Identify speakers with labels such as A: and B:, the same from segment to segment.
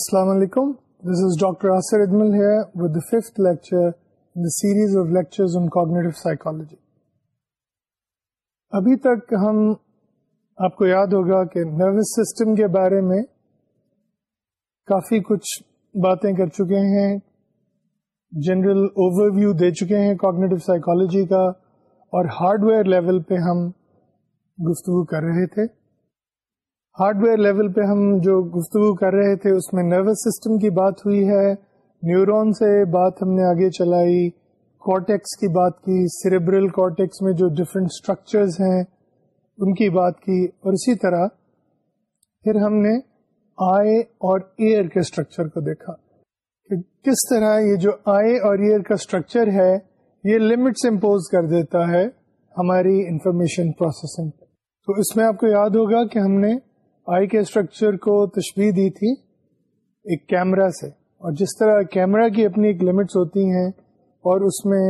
A: السلام علیکم this is doctor fifth لیکچروجی ابھی تک ہم آپ کو یاد ہوگا کہ نروس سسٹم کے بارے میں کافی کچھ باتیں کر چکے ہیں جنرل اوور ویو دے چکے ہیں کاگنیٹو سائیکولوجی کا اور ہارڈ ویئر لیول پہ ہم گفتگو کر رہے تھے ہارڈ ویئر لیول پہ ہم جو گفتگو کر رہے تھے اس میں نروس سسٹم کی بات ہوئی ہے نیورون سے بات ہم نے آگے چلائی کارٹیکس کی بات کی سیریبرل کارٹیکس میں جو ڈفرینٹ اسٹرکچرز ہیں ان کی بات کی اور اسی طرح پھر ہم نے آئے اور ایئر کے اسٹرکچر کو دیکھا کہ کس طرح یہ جو آئے اور ایئر کا اسٹرکچر ہے یہ لمٹس امپوز کر دیتا ہے ہماری انفارمیشن پروسیسنگ تو اس میں آپ کو یاد ہوگا کہ ہم نے آئی کے اسٹرکچر کو تشبیح دی تھی ایک کیمرا سے اور جس طرح کیمرا کی اپنی ایک لمٹس ہوتی ہیں اور اس میں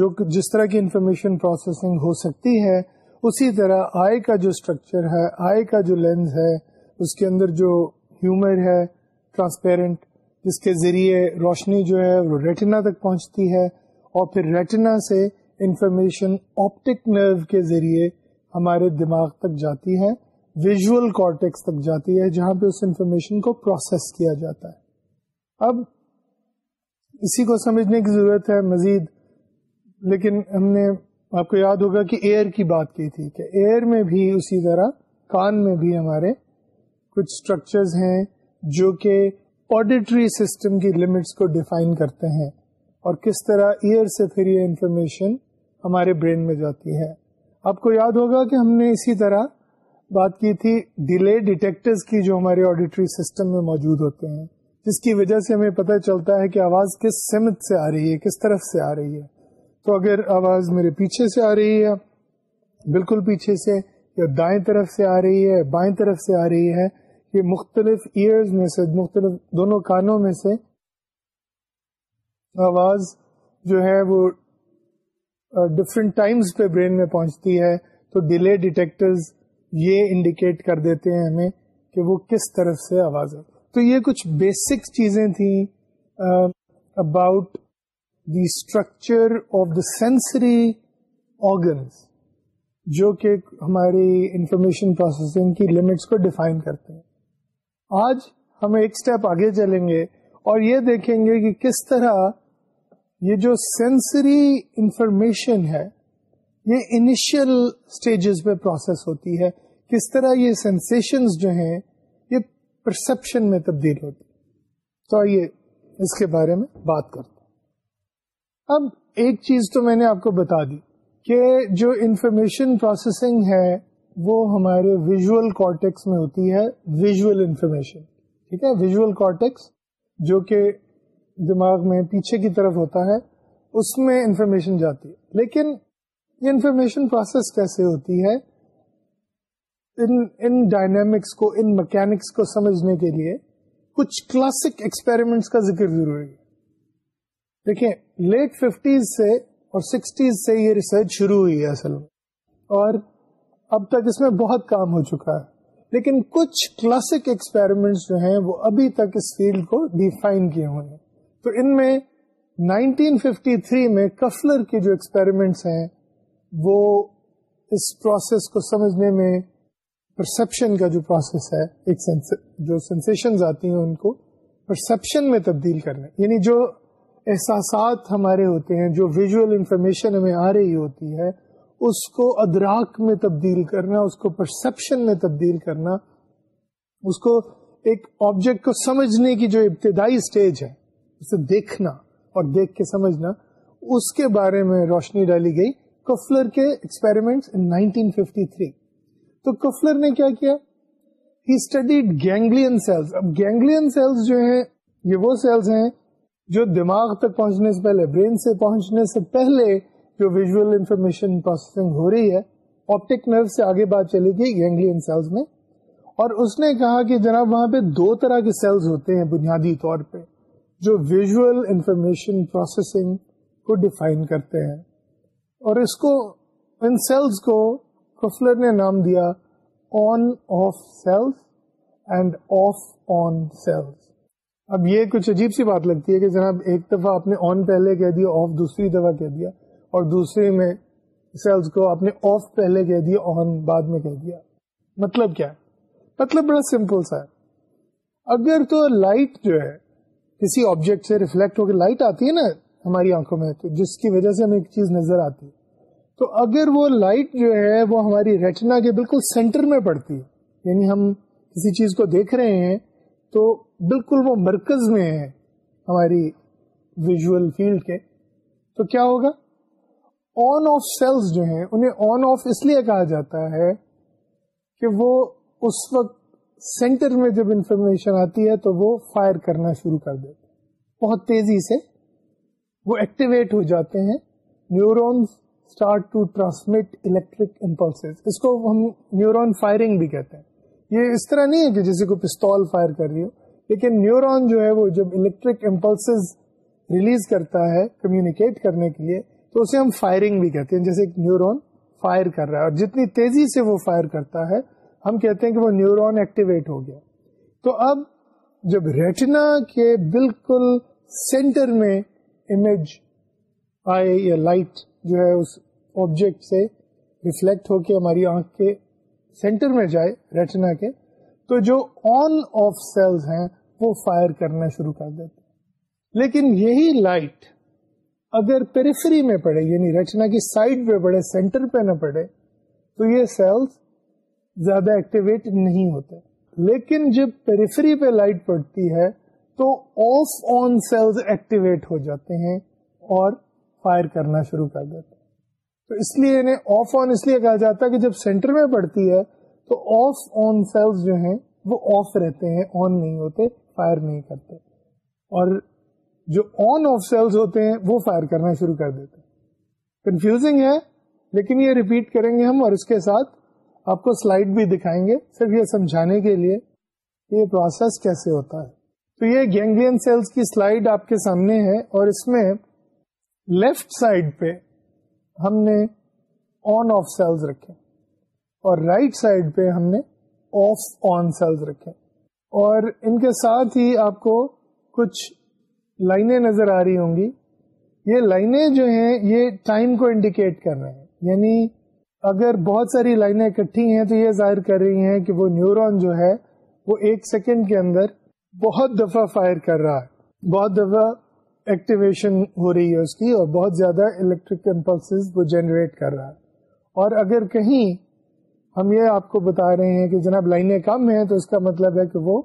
A: جو جس طرح کی انفارمیشن پروسیسنگ ہو سکتی ہے اسی طرح آئی کا جو اسٹرکچر ہے آئی کا جو لینس ہے اس کے اندر جو ہیومر ہے ٹرانسپیرنٹ جس کے ذریعے روشنی جو ہے وہ ریٹنا تک پہنچتی ہے اور پھر ریٹنا سے انفارمیشن آپٹک نرو کے ذریعے ہمارے دماغ تک جاتی ہے کارٹیکس تک جاتی ہے جہاں پہ اس انفارمیشن کو پروسیس کیا جاتا ہے اب اسی کو سمجھنے کی ضرورت ہے مزید لیکن ہم نے آپ کو یاد ہوگا کہ ایئر کی بات کی تھی کہ ایئر میں بھی اسی طرح کان میں بھی ہمارے کچھ اسٹرکچرز ہیں جو کہ آڈیٹری سسٹم کی لمٹس کو ڈیفائن کرتے ہیں اور کس طرح ایئر سے پھر یہ انفارمیشن ہمارے برین میں جاتی ہے آپ کو یاد ہوگا کہ ہم نے اسی طرح بات کی تھی ڈیلے ڈیٹیکٹرز کی جو ہمارے آڈیٹری سسٹم میں موجود ہوتے ہیں جس کی وجہ سے ہمیں پتہ چلتا ہے کہ آواز کس سمت سے آ رہی ہے کس طرف سے آ رہی ہے تو اگر آواز میرے پیچھے سے آ رہی ہے بالکل پیچھے سے یا دائیں طرف سے آ رہی ہے بائیں طرف سے آ رہی ہے یہ مختلف ایئرز میں سے مختلف دونوں کانوں میں سے آواز جو ہے وہ ڈفرینٹ ٹائمس پہ برین میں پہنچتی ہے تو ڈیلے ڈیٹیکٹرز یہ انڈیکیٹ کر دیتے ہیں ہمیں کہ وہ کس طرف سے آواز آ تو یہ کچھ بیسک چیزیں تھیں about the structure of the sensory organs جو کہ ہماری انفارمیشن پروسیسنگ کی لمٹس کو ڈیفائن کرتے ہیں آج ہم ایک اسٹیپ آگے چلیں گے اور یہ دیکھیں گے کہ کس طرح یہ جو سینسری انفارمیشن ہے یہ انیشیل اسٹیجز پہ پروسیس ہوتی ہے کس طرح یہ سینسیشنز جو ہیں یہ پرسپشن میں تبدیل ہوتی تو آئیے اس کے بارے میں بات کرتے اب ایک چیز تو میں نے آپ کو بتا دی کہ جو انفارمیشن پروسیسنگ ہے وہ ہمارے ویژول کارٹیکس میں ہوتی ہے ویژول انفارمیشن ٹھیک ہے ویژول کارٹیکس جو کہ دماغ میں پیچھے کی طرف ہوتا ہے اس میں انفارمیشن جاتی ہے لیکن یہ انفارمیشن پروسیس کیسے ہوتی ہے ان ان ڈائنامکس کو ان مکینکس کو سمجھنے کے لیے کچھ کلاسک ایکسپیریمنٹس کا ذکر ضروری ہے دیکھیں لیٹ ففٹیز سے اور اور سکسٹیز سے یہ ریسرچ شروع ہوئی ہے ہے اصل میں میں اب تک اس بہت کام ہو چکا لیکن کچھ کلاسک ایکسپیریمنٹس جو ہیں وہ ابھی تک اس فیلڈ کو ڈیفائن کیے ہوئے ہیں تو ان میں 1953 میں کفلر کے جو ایکسپیریمنٹس ہیں وہ اس پروسیس کو سمجھنے میں پرسپشن کا جو پروسیس ہے ایک سنس, جو سینسیشنز آتی ہیں ان کو پرسپشن میں تبدیل کرنا یعنی جو احساسات ہمارے ہوتے ہیں جو ویژول انفارمیشن ہمیں آ رہی ہوتی ہے اس کو ادراک میں تبدیل کرنا اس کو پرسپشن میں تبدیل کرنا اس کو ایک آبجیکٹ کو سمجھنے کی جو ابتدائی سٹیج ہے اسے دیکھنا اور دیکھ کے سمجھنا اس کے بارے میں روشنی ڈالی گئی کفلر کے ایکسپیریمنٹ ان تھری تو کفلر نے کیا کیا ہی اسٹڈیڈ گینگلین سیلس اب گینگلین سیلس جو ہیں یہ وہ سیلس ہیں جو دماغ تک پہنچنے سے پہلے برین سے سے پہنچنے پہلے جو ویژل انفارمیشن پروسیسنگ ہو رہی ہے آپٹک نرو سے آگے بات چلی گی گینگلین سیلس میں اور اس نے کہا کہ جناب وہاں پہ دو طرح کے سیلس ہوتے ہیں بنیادی طور پہ جو ویژل انفارمیشن پروسیسنگ کو ڈیفائن کرتے ہیں اور اس کو ان سیلس کو کفلر نے نام دیا on off cells and off on cells اب یہ کچھ عجیب سی بات لگتی ہے کہ جناب ایک دفعہ آپ نے آن پہلے کہہ دیا آف دوسری دفعہ کہہ دیا اور دوسرے میں سیلس کو آپ نے آف پہلے کہہ دیا آن بعد میں کہہ دیا مطلب کیا مطلب بڑا سمپل سا ہے اگر تو لائٹ جو ہے کسی آبجیکٹ سے ریفلیکٹ ہو کے لائٹ آتی ہے نا ہماری آنکھوں میں تو جس کی وجہ سے ہمیں ایک چیز نظر آتی ہے تو اگر وہ لائٹ جو ہے وہ ہماری رچنا کے بالکل سینٹر میں پڑتی یعنی ہم کسی چیز کو دیکھ رہے ہیں تو بالکل وہ مرکز میں ہے ہماری ویژل فیلڈ کے تو کیا ہوگا آن آف سیلس جو ہیں انہیں آن آف اس لیے کہا جاتا ہے کہ وہ اس وقت سینٹر میں جب انفارمیشن آتی ہے تو وہ فائر کرنا شروع کر دیتے بہت تیزی سے وہ ایکٹیویٹ ہو جاتے ہیں neurons start to transmit electric اس کو ہم نیورون فائرنگ بھی کہتے ہیں یہ اس طرح نہیں ہے کہ جیسے کوئی پستول فائر کر رہی ہو لیکن نیورون جو ہے وہ جب الیکٹرک ریلیز کرتا ہے کمیونیکیٹ کرنے کے لیے تو اسے ہم فائرنگ بھی کہتے ہیں جیسے ایک نیورون فائر کر رہا ہے اور جتنی تیزی سے وہ فائر کرتا ہے ہم کہتے ہیں کہ وہ نیورون ایکٹیویٹ ہو گیا تو اب جب ریٹنا کے بالکل سینٹر میں امیج آئے یا لائٹ جو ہے اس آبجیکٹ سے ریفلیکٹ ہو کے ہماری آنکھ کے سینٹر میں جائے رچنا کے تو جو آن آف سیلز ہیں وہ فائر کرنا شروع کر دیتے لیکن یہی لائٹ اگر پیریفری میں پڑے یعنی رچنا کی سائڈ پہ پڑے سینٹر پہ نہ پڑے تو یہ سیلس زیادہ ایکٹیویٹ نہیں ہوتے لیکن جب پیریفری پہ لائٹ پڑتی ہے تو آف آن سیلز ایکٹیویٹ ہو جاتے ہیں اور فائر کرنا شروع کر دیتے تو اس لیے انہیں آف آن اس لیے کہا جاتا ہے کہ جب سینٹر میں پڑتی ہے تو آف آن سیلس جو ہیں وہ آف رہتے ہیں آن نہیں ہوتے فائر نہیں کرتے اور جو آن آف سیلس ہوتے ہیں وہ فائر کرنا شروع کر دیتے کنفیوزنگ ہے لیکن یہ ریپیٹ کریں گے ہم اور اس کے ساتھ آپ کو سلائڈ بھی دکھائیں گے صرف یہ سمجھانے کے لیے یہ پروسیس کیسے ہوتا ہے تو یہ گینگلین سیلس کی سلائڈ آپ کے سامنے ہے اور اس میں لیفٹ سائڈ پہ ہم نے آن آف سیلز رکھے اور رائٹ right سائڈ پہ ہم نے آف آن سیلز رکھے اور ان کے ساتھ ہی آپ کو کچھ لائنیں نظر آ رہی ہوں گی یہ لائنیں جو ہیں یہ ٹائم کو انڈیکیٹ کر رہے ہیں یعنی اگر بہت ساری لائنیں اکٹھی ہیں تو یہ ظاہر کر رہی ہیں کہ وہ نیورون جو ہے وہ ایک سیکنڈ کے اندر بہت دفعہ فائر کر رہا ہے بہت دفعہ ایکٹیویشن ہو رہی ہے اس کی اور بہت زیادہ الیکٹرک امپلس وہ جنریٹ کر رہا ہے اور اگر کہیں ہم یہ آپ کو بتا رہے ہیں کہ جناب لائنیں کم ہیں تو اس کا مطلب ہے کہ وہ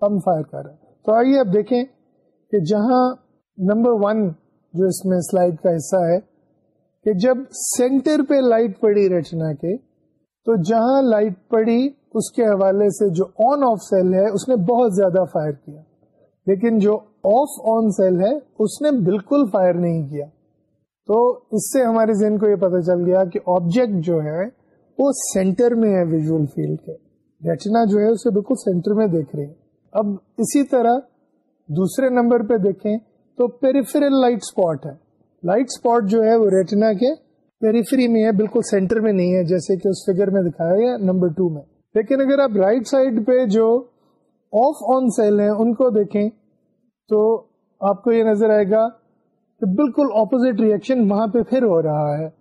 A: کم فائر کر رہا ہے تو آئیے اب دیکھیں کہ جہاں نمبر ون جو اس میں سلائڈ کا حصہ ہے کہ جب سینٹر پہ لائٹ پڑی رچنا کے تو جہاں لائٹ پڑی اس کے حوالے سے جو آن آف سیل ہے اس نے بہت زیادہ فائر کیا لیکن جو آف آن سیل ہے اس نے بالکل فائر نہیں کیا تو اس سے ہمارے ذہن کو یہ پتا چل گیا کہ آبجیکٹ جو ہے وہ سینٹر میں ہے فیلڈ کے ریٹنا جو ہے اسے بالکل سینٹر میں دیکھ اب اسی طرح دوسرے نمبر پہ دیکھیں تو پیریفریل جو ہے وہ ریٹنا کے پیریفری میں ہے بالکل سینٹر میں نہیں ہے جیسے کہ اس میں دکھایا گیا نمبر ٹو میں لیکن اگر آپ رائٹ right سائڈ پہ جو آف آن سیل ہیں ان کو دیکھیں تو آپ کو یہ نظر آئے گا کہ بالکل اپوزٹ ریئیکشن وہاں پہ پھر ہو رہا ہے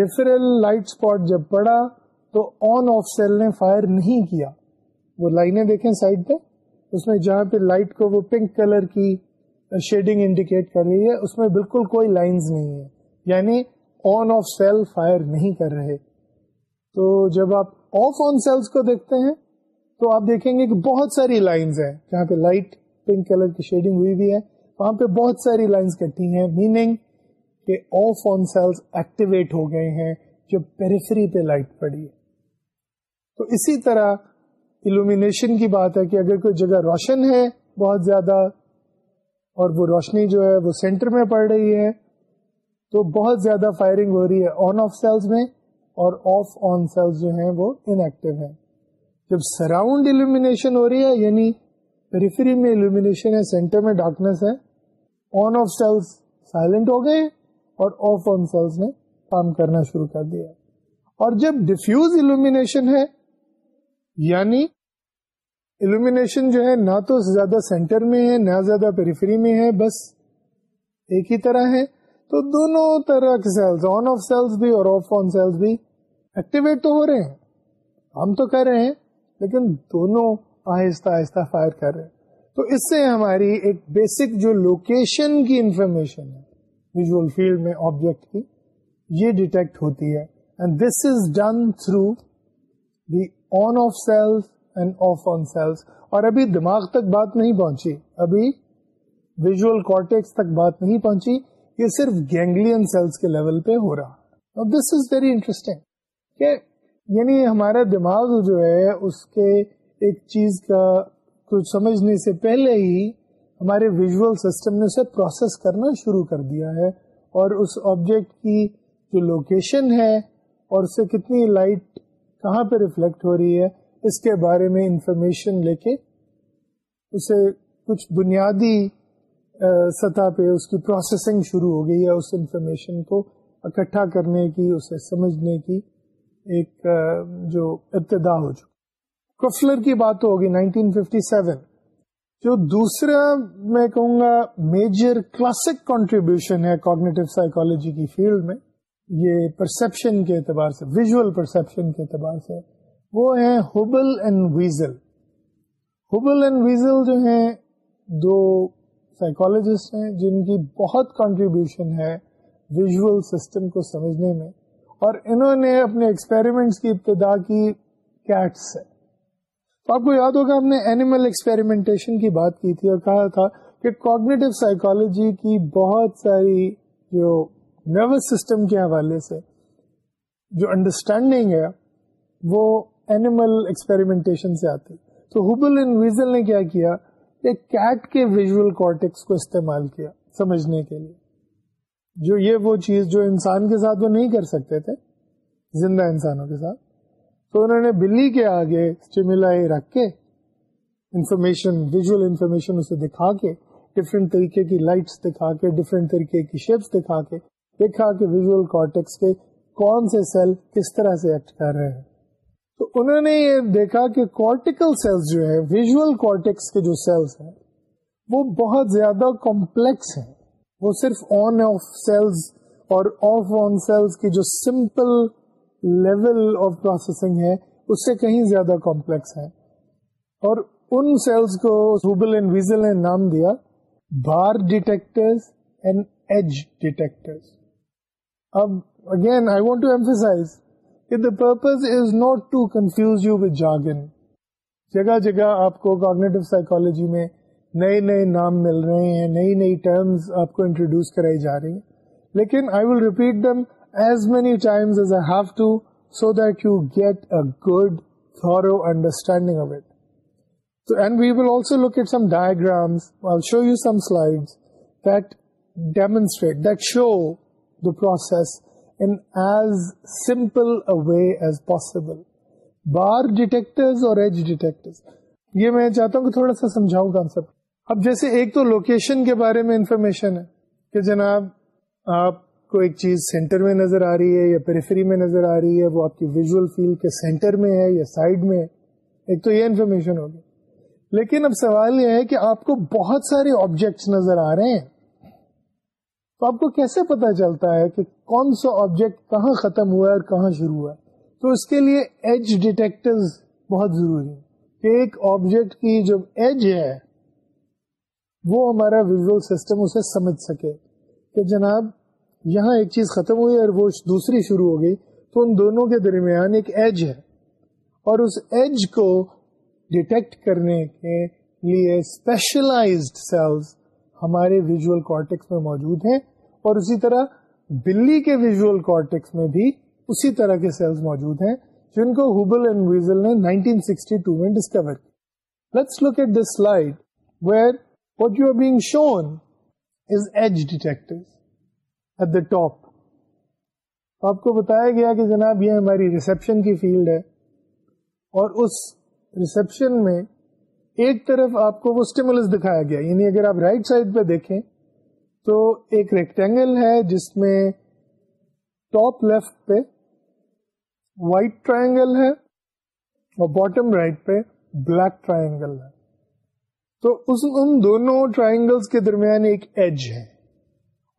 A: ریفرل لائٹ اسپاٹ جب پڑا تو آن آف سیل نے فائر نہیں کیا وہ لائنیں دیکھیں سائڈ پہ اس میں جہاں پہ لائٹ کو وہ پنک کلر کی شیڈنگ انڈیکیٹ کر رہی ہے اس میں بالکل کوئی لائنز نہیں ہے یعنی آن آف سیل فائر نہیں کر رہے تو جب آپ آف آن سیلس کو دیکھتے ہیں تو آپ دیکھیں گے کہ بہت ساری لائنز ہیں جہاں پہ لائٹ پنک کلر کی شیڈنگ ہوئی بھی ہے وہاں پہ بہت ساری لائنز کٹی ہیں میننگ کہ آف آن سیلس ایکٹیویٹ ہو گئے ہیں جو پیریفری پہ لائٹ پڑی ہے تو اسی طرح الومینیشن کی بات ہے کہ اگر کوئی جگہ روشن ہے بہت زیادہ اور وہ روشنی جو ہے وہ سینٹر میں پڑ رہی ہے تو بہت زیادہ فائرنگ ہو رہی ہے آن آف سیلس میں اور آف آن سیلس جو ہیں وہ انیکٹو ہیں جب سراؤنڈ الومینیشن ہو رہی ہے یعنی پیریفری میں الومینیشن ہے سینٹر میں ڈارکنیس ہے آن آف سیلس سائلنٹ ہو گئے اور آف آن سیلس نے کام کرنا شروع کر دیا اور جب ڈیفیوز الومینیشن ہے یعنی الومینیشن جو ہے نہ تو زیادہ سینٹر میں ہے نہ زیادہ پیریفری میں ہے بس ایک ہی طرح ہے تو دونوں طرح کے سیلس آن آف سیلس بھی اور آف آن سیلس بھی ایکٹیویٹ تو ہو رہے ہیں ہم تو کر رہے ہیں لیکن دونوں آہستہ آہستہ فائر کر رہے ہیں تو اس سے ہماری ایک بیسک جو لوکیشن کی انفارمیشن ہے ویژول فیلڈ میں آبجیکٹ کی یہ ڈیٹیکٹ ہوتی ہے and this is done through the on off cells and off on cells اور ابھی دماغ تک بات نہیں پہنچی ابھی ویژل کارٹیکس تک بات نہیں پہنچی یہ صرف گینگلین سیلس کے لیول پہ ہو رہا دس از ویری انٹرسٹنگ کہ یعنی ہمارا دماغ جو ہے اس کے ایک چیز کا کچھ سمجھنے سے پہلے ہی ہمارے ویژول سسٹم نے اسے پروسیس کرنا شروع کر دیا ہے اور اس آبجیکٹ کی جو لوکیشن ہے اور اسے کتنی لائٹ کہاں پہ ریفلیکٹ ہو رہی ہے اس کے بارے میں انفارمیشن لے کے اسے کچھ بنیادی سطح پہ اس کی پروسیسنگ شروع ہو گئی ہے اس انفارمیشن کو اکٹھا کرنے کی اسے سمجھنے کی ایک جو ابتدا ہو چکی کفلر کی بات تو ہوگی 1957 جو دوسرا میں کہوں گا میجر کلاسک کانٹریبیوشن ہے کوگنیٹو سائیکالوجی کی فیلڈ میں یہ پرسیپشن کے اعتبار سے ویژول پرسپشن کے اعتبار سے وہ ہیں Hubel and Wiesel Hubel and Wiesel جو ہیں دو سائیکولوجسٹ ہیں جن کی بہت کانٹریبیوشن ہے ویژول سسٹم کو سمجھنے میں اور انہوں نے اپنے ایکسپیریمنٹس کی ابتدا کی کیٹس سے تو آپ کو یاد ہوگا ہم نے اینیمل ایکسپیریمنٹیشن کی بات کی تھی اور کہا تھا کہ کوگنیٹو سائیکالوجی کی بہت ساری جو نروس سسٹم کے حوالے سے جو انڈرسٹینڈنگ ہے وہ اینیمل ایکسپیریمنٹیشن سے آتی تو ہوبل ان ویزل نے کیا کیا کیٹ کے ویژول کارٹیکس کو استعمال کیا سمجھنے کے لیے جو یہ وہ چیز جو انسان کے ساتھ وہ نہیں کر سکتے تھے زندہ انسانوں کے ساتھ تو انہوں نے بلی کے آگے رکھ کے انفارمیشن ویژل انفارمیشن اسے دکھا کے ڈفرینٹ طریقے کی لائٹس دکھا کے ڈفرینٹ طریقے کی شیپس دکھا کے دیکھا کہ ویژل کارٹیکس کے کون سے سیل کس طرح سے ایکٹ کر رہے ہیں تو انہوں نے یہ دیکھا کہ کارٹیکل سیلس جو ہے ویژل کارٹیکس کے جو سیلس ہیں وہ بہت زیادہ کمپلیکس ہیں وہ صرف آن آف سیلز اور آف آن سیلز کی جو سمپل لیول آف پروسیسنگ ہے اس سے کہیں زیادہ کمپلیکس ہے اور ان سیلس کو ویزل نے نام دیا bar detectors and edge detectors اب again I want to emphasise the purpose is not to confuse you with jargon جگہ جگہ آپ کو کاگنیٹو سائیکولوجی میں نئے نئے نام مل رہے ہیں نئی نئی ٹرمز آپ کو انٹروڈیوس کرائی جا رہی ہیں لیکن I will repeat them good show you some process show the process a way as possible bar detectors اور ایج detectors. یہ میں چاہتا ہوں کہ تھوڑا سا سمجھاؤں کانسیپٹ اب جیسے ایک تو لوکیشن کے بارے میں انفارمیشن ہے کہ جناب آپ کو ایک چیز سینٹر میں نظر آ رہی ہے یا پریفری میں نظر آ رہی ہے وہ آپ کی ویژول فیلڈ کے سینٹر میں ہے یا سائڈ میں ہے ایک تو یہ انفارمیشن ہوگی لیکن اب سوال یہ ہے کہ آپ کو بہت سارے آبجیکٹس نظر آ رہے ہیں تو آپ کو کیسے پتا چلتا ہے کہ کون سا آبجیکٹ کہاں ختم ہوا ہے اور کہاں شروع ہوا ہے تو اس کے لیے ایج ڈیٹیکٹر بہت ضروری ہیں کہ ایک آبجیکٹ کی جو ایج ہے وہ ہمارا ویژل سسٹم اسے سمجھ سکے کہ جناب یہاں ایک چیز ختم ہوئی اور وہ دوسری شروع ہو گئی تو ان دونوں کے درمیان ایک ایج ہے اور اس ایج کو ڈیٹیکٹ کرنے کے لیے اسپیشلائزڈ سیلز ہمارے ویژول کارٹیکس میں موجود ہیں اور اسی طرح بلی کے ویژول کارٹیکس میں بھی اسی طرح کے سیلز موجود ہیں جن کو ہوبل اینڈ ویزل نے 1962 میں ڈسکور کیا let's look at this slide where what you are being shown is edge detect at the top آپ کو بتایا گیا کہ جناب یہ ہماری ریسپشن کی فیلڈ ہے اور اس ریسپشن میں ایک طرف آپ کو وہ اسٹیمولس دکھایا گیا یعنی اگر آپ رائٹ سائڈ پہ دیکھیں تو ایک ریکٹینگل ہے جس میں ٹاپ لیفٹ پہ وائٹ ٹرائنگل ہے اور باٹم رائٹ پہ بلیک ٹرائنگل ہے تو اس ان دونوں ٹرائنگلس کے درمیان ایک ایج ہے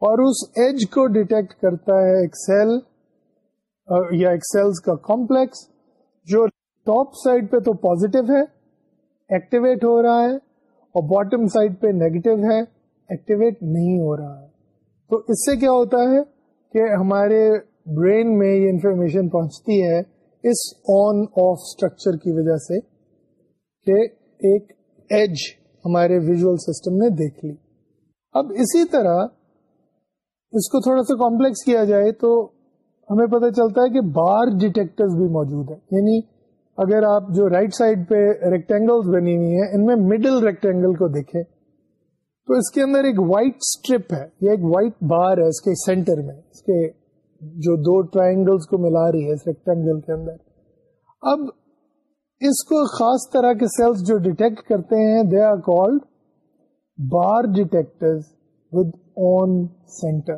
A: اور اس ایج کو ڈیٹیکٹ کرتا ہے ایکسل یا ایکسل کا کمپلیکس جو ٹاپ سائڈ پہ تو پازیٹو ہے ایکٹیویٹ ہو رہا ہے اور باٹم سائڈ پہ نیگیٹو ہے ایکٹیویٹ نہیں ہو رہا ہے تو اس سے کیا ہوتا ہے کہ ہمارے برین میں یہ انفارمیشن پہنچتی ہے اس آن آف اسٹرکچر کی وجہ سے کہ ایک ایج ہمارے ویژل سسٹم نے دیکھ لی اب اسی طرح اس کو تھوڑا سا کمپلیکس کیا جائے تو ہمیں پتہ چلتا ہے کہ بار ڈیٹیکٹر بھی موجود ہیں یعنی اگر آپ جو رائٹ سائڈ پہ ریکٹینگل بنی ہوئی ہیں ان میں مڈل ریکٹینگل کو دیکھیں تو اس کے اندر ایک وائٹ اسٹرپ ہے یا ایک وائٹ بار ہے اس کے سینٹر میں اس کے جو دو ٹرائنگلس کو ملا رہی ہے اس ریکٹینگل کے اندر اب اس کو خاص طرح کے سیلس جو ڈیٹیکٹ کرتے ہیں they are called bar detector on centre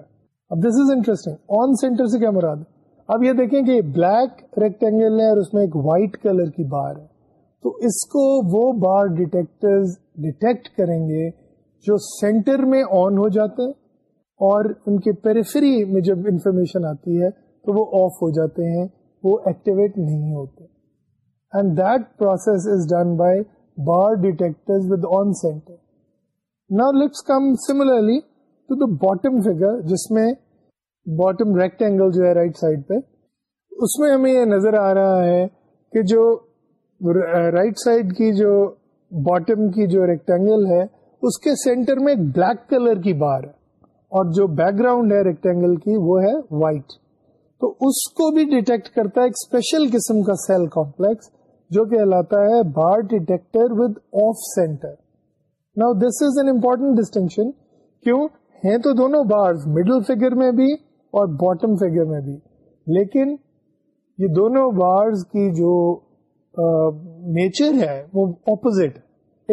A: اب this is interesting on center سے کیا مراد اب یہ دیکھیں کہ بلیک ریکٹینگل ہے اور اس میں ایک وائٹ کلر کی بار ہے تو اس کو وہ بار ڈیٹیکٹر ڈیٹیکٹ کریں گے جو سینٹر میں آن ہو جاتے ہیں اور ان کے پیریفری میں جب انفارمیشن آتی ہے تو وہ آف ہو جاتے ہیں وہ ایکٹیویٹ نہیں ہوتے and that process is done by bar detector with on centre نا کم سملرلی تو دو باٹم فگر جس میں باٹم ریکٹینگل جو ہے رائٹ سائڈ پہ اس میں ہمیں یہ نظر آ رہا ہے کہ جو رائٹ سائڈ کی جو باٹم کی جو ریکٹینگل ہے اس کے سینٹر میں بلیک کلر کی بار ہے اور جو بیک گراؤنڈ ہے ریکٹینگل کی وہ ہے وائٹ تو اس کو بھی ڈیٹیکٹ کرتا ہے ایک اسپیشل قسم کا سیل کمپلیکس جو کہلاتا ہے bar detector with off centre نا this is an important distinction کیوں ہیں تو دونوں بارز مڈل فگر میں بھی اور باٹم فگر میں بھی لیکن یہ دونوں بارز کی جو نیچر ہے وہ اپوزٹ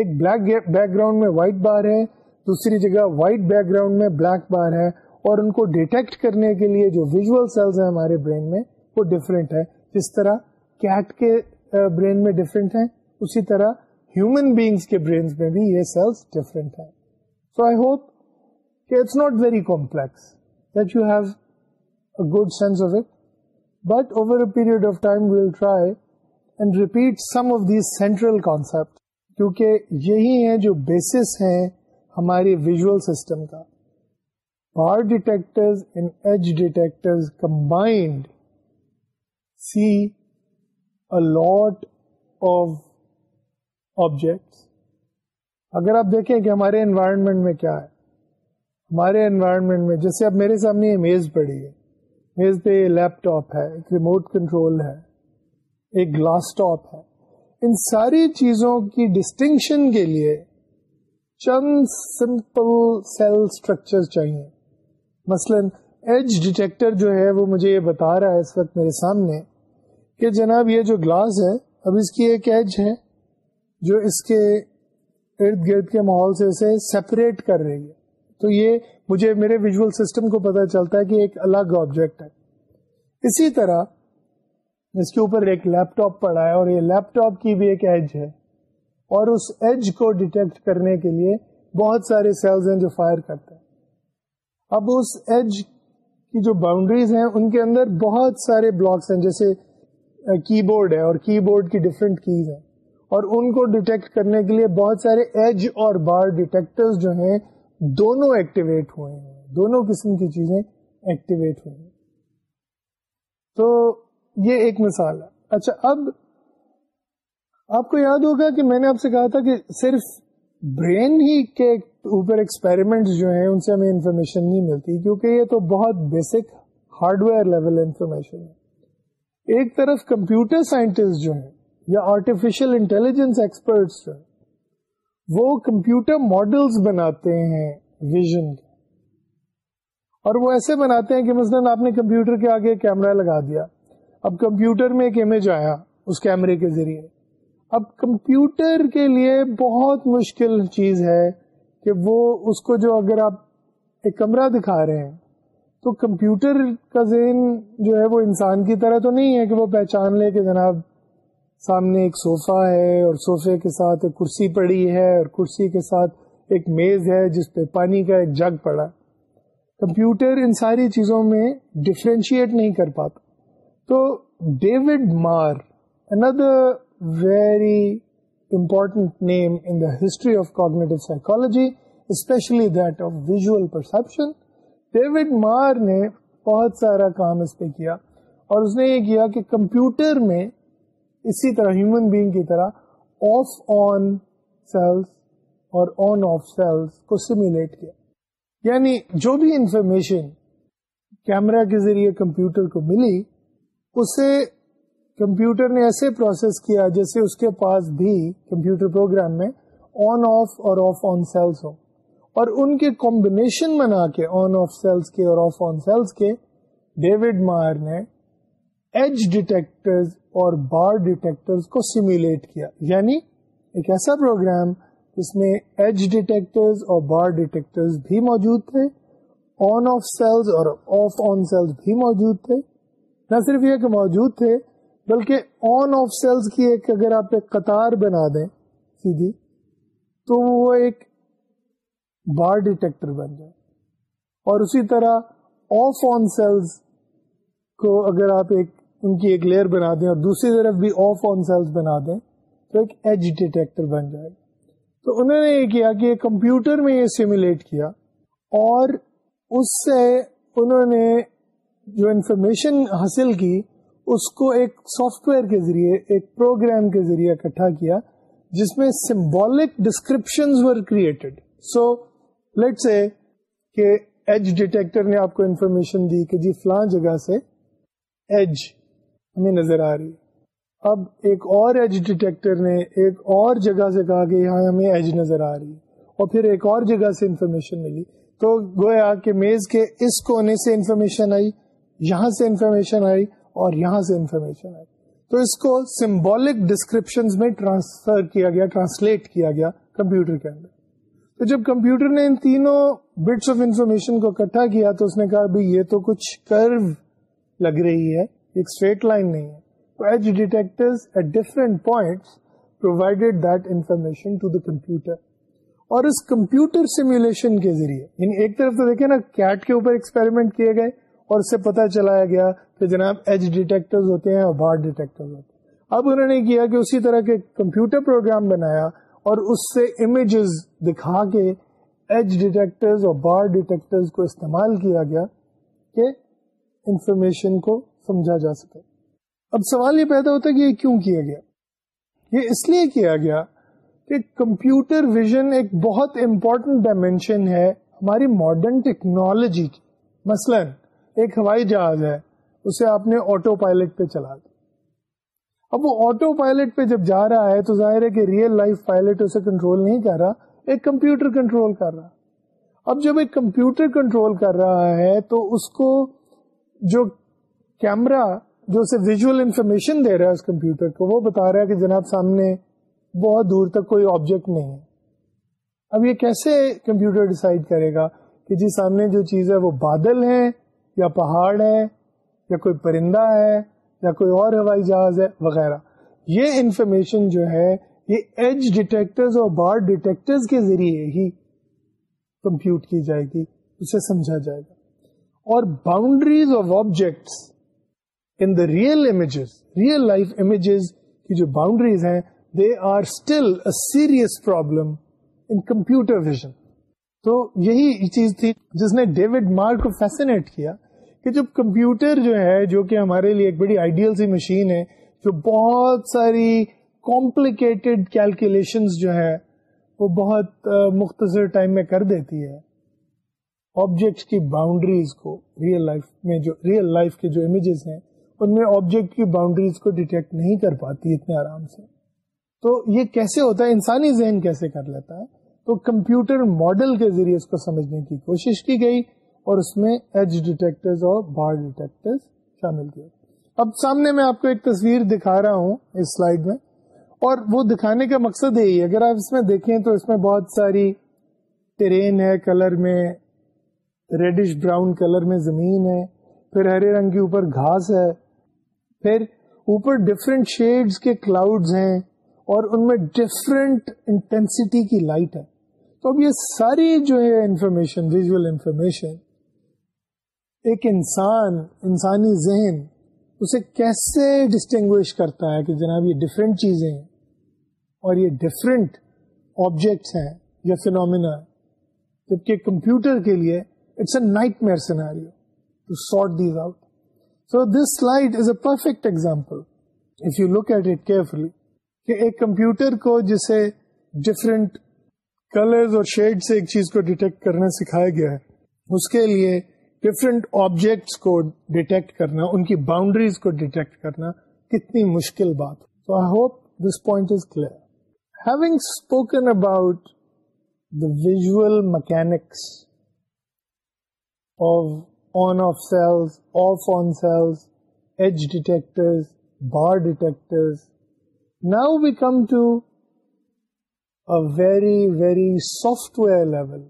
A: ایک بلیک بیک گراؤنڈ میں وائٹ بار ہے دوسری جگہ وائٹ بیک گراؤنڈ میں بلیک بار ہے اور ان کو ڈیٹیکٹ کرنے کے لیے جو ویژل سیلز ہیں ہمارے برین میں وہ ڈفرینٹ ہے جس طرح کیٹ کے برین میں ڈفرینٹ ہیں اسی طرح ہیومن بینگس کے برینس میں بھی یہ سیلس ڈفرینٹ ہیں سو آئی ہوپ کہ it's not very complex that you have a good sense of it but over a period of time will try and repeat some of these central concept کیونکہ یہی ہیں جو basis ہیں ہمارے visual system کا bar detectors and edge detectors combined see out of objects اگر آپ دیکھیں کہ ہمارے انوائرمنٹ میں کیا ہے ہمارے انوائرمنٹ میں جیسے اب میرے سامنے یہ میز پڑی ہے میز پہ یہ لیپ ٹاپ ہے ایک ریموٹ کنٹرول ہے ایک گلاس ٹاپ ہے ان ساری چیزوں کی ڈسٹنکشن کے لیے چند سمپل سیل اسٹرکچر چاہیے مثلا ایج ڈیٹیکٹر جو ہے وہ مجھے یہ بتا رہا ہے اس وقت میرے سامنے کہ جناب یہ جو گلاس ہے اب اس کی ایک ایج ہے جو اس کے ارد گرد کے ماحول سے اسے سپریٹ کر رہی ہے تو یہ مجھے میرے ویژل سسٹم کو پتا چلتا ہے کہ ایک الگ آبجیکٹ ہے اسی طرح اس کے اوپر ایک لیپ ٹاپ پڑا ہے اور یہ لیپ ٹاپ کی بھی ایک ایج ہے اور اس ایج کو ڈیٹیکٹ کرنے کے لیے بہت سارے سیلز ہیں جو فائر کرتے ہیں اب اس ایج کی جو باؤنڈریز ہیں ان کے اندر بہت سارے بلاکس ہیں جیسے کی بورڈ ہے اور کی بورڈ کی ڈفرینٹ کیز ہیں اور ان کو ڈیٹیکٹ کرنے کے لیے بہت سارے ایج اور بار ڈیٹیکٹرز جو ہیں دونوں ایکٹیویٹ ہوئے ہیں دونوں قسم کی چیزیں ایکٹیویٹ ہوئی ہیں تو یہ ایک مثال ہے اچھا اب آپ کو یاد ہوگا کہ میں نے آپ سے کہا تھا کہ صرف برین ہی کے اوپر ایکسپیریمنٹ جو ہیں ان سے ہمیں انفارمیشن نہیں ملتی کیونکہ یہ تو بہت basic hardware level information ہے ایک طرف کمپیوٹر سائنٹسٹ جو ہیں یا آرٹیفیشل انٹیلیجنس ایکسپرٹس جو ہیں وہ کمپیوٹر ماڈلس بناتے ہیں ویژن اور وہ ایسے بناتے ہیں کہ مثلاً آپ نے کمپیوٹر کے آگے کیمرہ لگا دیا اب کمپیوٹر میں ایک امیج آیا اس کیمرے کے ذریعے اب کمپیوٹر کے لیے بہت مشکل چیز ہے کہ وہ اس کو جو اگر آپ ایک کمرہ دکھا رہے ہیں تو کمپیوٹر کا ذہن جو ہے وہ انسان کی طرح تو نہیں ہے کہ وہ پہچان لے کہ جناب سامنے ایک سوفا ہے اور سوفے کے ساتھ ایک کرسی پڑی ہے اور کرسی کے ساتھ ایک میز ہے جس پہ پانی کا ایک جگ پڑا کمپیوٹر ان ساری چیزوں میں ڈفرینشیٹ نہیں کر پاتا تو David Marr another very important name in the history of cognitive psychology especially that of visual perception David Marr نے بہت سارا کام اس پہ کیا اور اس نے یہ کیا کہ کمپیوٹر میں اسی طرح ہیومن بینگ کی طرح آف آن سیلس اور آن آف سیلس کو سیمولیٹ کیا یعنی جو بھی انفارمیشن کیمرا کے ذریعے کمپیوٹر کو ملی اسے کمپیوٹر نے ایسے پروسیس کیا جیسے اس کے پاس بھی کمپیوٹر پروگرام میں آن آف اور آف آن سیلس ہو اور ان کے کمبینیشن بنا کے آن آف سیلس کے اور آف آن سیلس کے ڈیوڈ مائر نے ایج ڈیٹیکٹرز اور بار ڈیٹیکٹرز کو سیمولیٹ کیا یعنی ایک ایسا پروگرام جس میں ایج ڈیٹیکٹرز اور بار ڈیٹیکٹرز بھی موجود تھے آن آف سیلز اور آف آن سیلز بھی موجود تھے نہ صرف یہ کہ موجود تھے بلکہ آن آف سیلز کی ایک اگر آپ ایک قطار بنا دیں سیدھی تو وہ ایک بار ڈیٹیکٹر بن جائے اور اسی طرح آف آن سیلز کو اگر آپ ایک ان کی ایک لیئر بنا دیں اور دوسری طرف بھی آف آن سیلس بنا دیں تو ایک ایج ڈیٹیکٹر بن جائے گا تو انہوں نے یہ کیا کہ کمپیوٹر میں یہ سیمولیٹ کیا اور اس سے انہوں نے جو انفارمیشن حاصل کی اس کو ایک سافٹ ویئر کے ذریعے ایک پروگرام کے ذریعے اکٹھا کیا جس میں symbolic description created so let say کہ ایج ڈیٹیکٹر نے آپ کو انفارمیشن دی کہ جی فلاں جگہ سے ایج ہمیں نظر آ رہی اب ایک اور ایج ڈیٹیکٹر نے ایک اور جگہ سے کہا کہ ہمیں ایج نظر آ رہی ہے اور پھر ایک اور جگہ سے انفارمیشن ملی تو گویا کہ میز کے اس کونے سے انفارمیشن آئی یہاں سے انفارمیشن آئی اور یہاں سے انفارمیشن آئی تو اس کو سمبولک ڈسکرپشن میں ٹرانسفر کیا گیا ٹرانسلیٹ کیا گیا کمپیوٹر کے اندر تو جب کمپیوٹر نے ان تینوں بٹس آف انفارمیشن کو اکٹھا کیا تو اس نے کہا بھائی یہ تو کچھ کرو لگ رہی ہے ایک اسٹریٹ لائن نہیں ہے تو edge detector at different point provided that information to the computer اور اس کمپیوٹر سیمولیشن کے ذریعے یعنی ایک طرف تو دیکھیں نا کیٹ کے اوپر ایکسپیریمنٹ کیے گئے اور اس سے پتا چلایا گیا کہ جناب ایج ڈیٹیکٹر ہوتے ہیں اور بار ڈیٹیکٹر ہوتے ہیں اب انہوں نے کیا کہ اسی طرح کے کمپیوٹر پروگرام بنایا اور اس سے امیجز دکھا کے ایج ڈیٹیکٹر اور بار ڈیٹیکٹر کو استعمال کیا گیا کہ انفارمیشن کو سمجھا جا سکے اب سوال یہ پیدا ہوتا ہے کہ یہ کیوں کیا گیا یہ اس لیے کیا گیا کہ کمپیوٹر ویژن ایک بہت امپورٹنٹ ڈائمینشن ہے ہماری ماڈرن ٹیکنالوجی کی مثلا ایک ہوائی جہاز ہے اسے آپ نے آٹو پائلٹ پہ چلا دیا اب وہ آٹو پائلٹ پہ جب جا رہا ہے تو ظاہر ہے کہ ریئل لائف پائلٹ اسے کنٹرول نہیں کر رہا ایک کمپیوٹر کنٹرول کر رہا اب جب ایک کمپیوٹر کنٹرول کر رہا ہے تو اس کو جو کیمرا جو اسے ویژل انفارمیشن دے رہا ہے اس کمپیوٹر کو وہ بتا رہا ہے کہ جناب سامنے بہت دور تک کوئی آبجیکٹ نہیں ہے اب یہ کیسے کمپیوٹر ڈسائڈ کرے گا کہ جی سامنے جو چیز ہے وہ بادل ہے یا پہاڑ ہے یا کوئی پرندہ ہے یا کوئی اور ہوائی جہاز ہے وغیرہ یہ انفارمیشن جو ہے یہ ایج ڈیٹیکٹرز اور بار ڈیٹیکٹرز کے ذریعے ہی کمپیوٹ کی جائے گی اسے سمجھا جائے گا اور boundaries of objects in the real images real life images کی جو باؤنڈریز ہیں they are still a serious problem in computer vision تو یہی چیز تھی جس نے ڈیوڈ مار کو فیسنیٹ کیا کہ جب کمپیوٹر جو ہے جو کہ ہمارے لیے ایک بڑی آئیڈیل سی مشین ہے جو بہت ساری کمپلیکیٹڈ کیلکولیشنز جو ہے وہ بہت مختصر ٹائم میں کر دیتی ہے آبجیکٹس کی باؤنڈریز کو ریئل لائف میں جو ریئل لائف کے جو امیجز ہیں ان میں آبجیکٹ کی باؤنڈریز کو ڈیٹیکٹ نہیں کر پاتی اتنے آرام سے تو یہ کیسے ہوتا ہے انسانی ذہن کیسے کر لیتا ہے تو کمپیوٹر ماڈل کے ذریعے اس کو سمجھنے کی کوشش کی گئی اور اس میں ایج ڈیٹیکٹرز اور بار ڈیٹیکٹرز شامل کیے اب سامنے میں آپ کو ایک تصویر دکھا رہا ہوں اس سلائیڈ میں اور وہ دکھانے کا مقصد یہی ہے اگر آپ اس میں دیکھیں تو اس میں بہت ساری ٹرین ہے کلر میں ریڈش براؤن کلر میں زمین ہے پھر ہرے رنگ کے اوپر گھاس ہے پھر اوپر ڈفرینٹ شیڈس کے کلاؤڈ ہیں اور ان میں ڈفرینٹ انٹینسٹی کی لائٹ ہے تو اب یہ ساری جو ہے انفارمیشن ویژل انفارمیشن ایک انسان انسانی ذہن اسے کیسے ڈسٹنگوش کرتا ہے کہ جناب یہ ڈفرینٹ چیزیں ہیں اور یہ ڈفرینٹ آبجیکٹس ہیں یا فینومینا جبکہ کمپیوٹر کے لیے it's a nightmare to sort these out so this slide is a perfect example if you look at it carefully کہ ایک کمپیوٹر کو جسے ڈفرینٹ کلرز اور شیڈ سے ایک چیز کو ڈیٹیکٹ کرنا سکھایا گیا ہے اس کے لیے ڈفرینٹ آبجیکٹس کو ڈیٹیکٹ کرنا ان کی باؤنڈریز کو ڈیٹیکٹ کرنا کتنی مشکل بات I hope this point is clear having spoken about the visual mechanics of on off cells off on cells edge detectors bar detectors now we come to a very very software level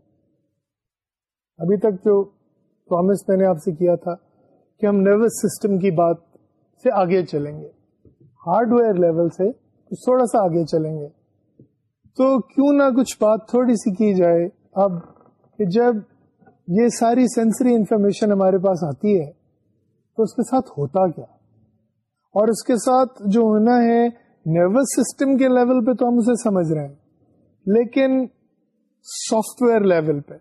A: ابھی تک جو promise میں نے آپ سے کیا تھا کہ ہم نروس سسٹم کی بات سے آگے چلیں گے ہارڈ ویئر لیول سے کچھ تھوڑا سا آگے چلیں گے تو کیوں نہ کچھ بات تھوڑی سی کی جائے اب کہ جب یہ ساری سینسری انفارمیشن ہمارے پاس آتی ہے تو اس کے ساتھ ہوتا کیا اور اس کے ساتھ جو ہونا ہے نروس سسٹم کے لیول پہ تو ہم اسے سمجھ رہے ہیں لیکن سافٹ ویئر لیول پہ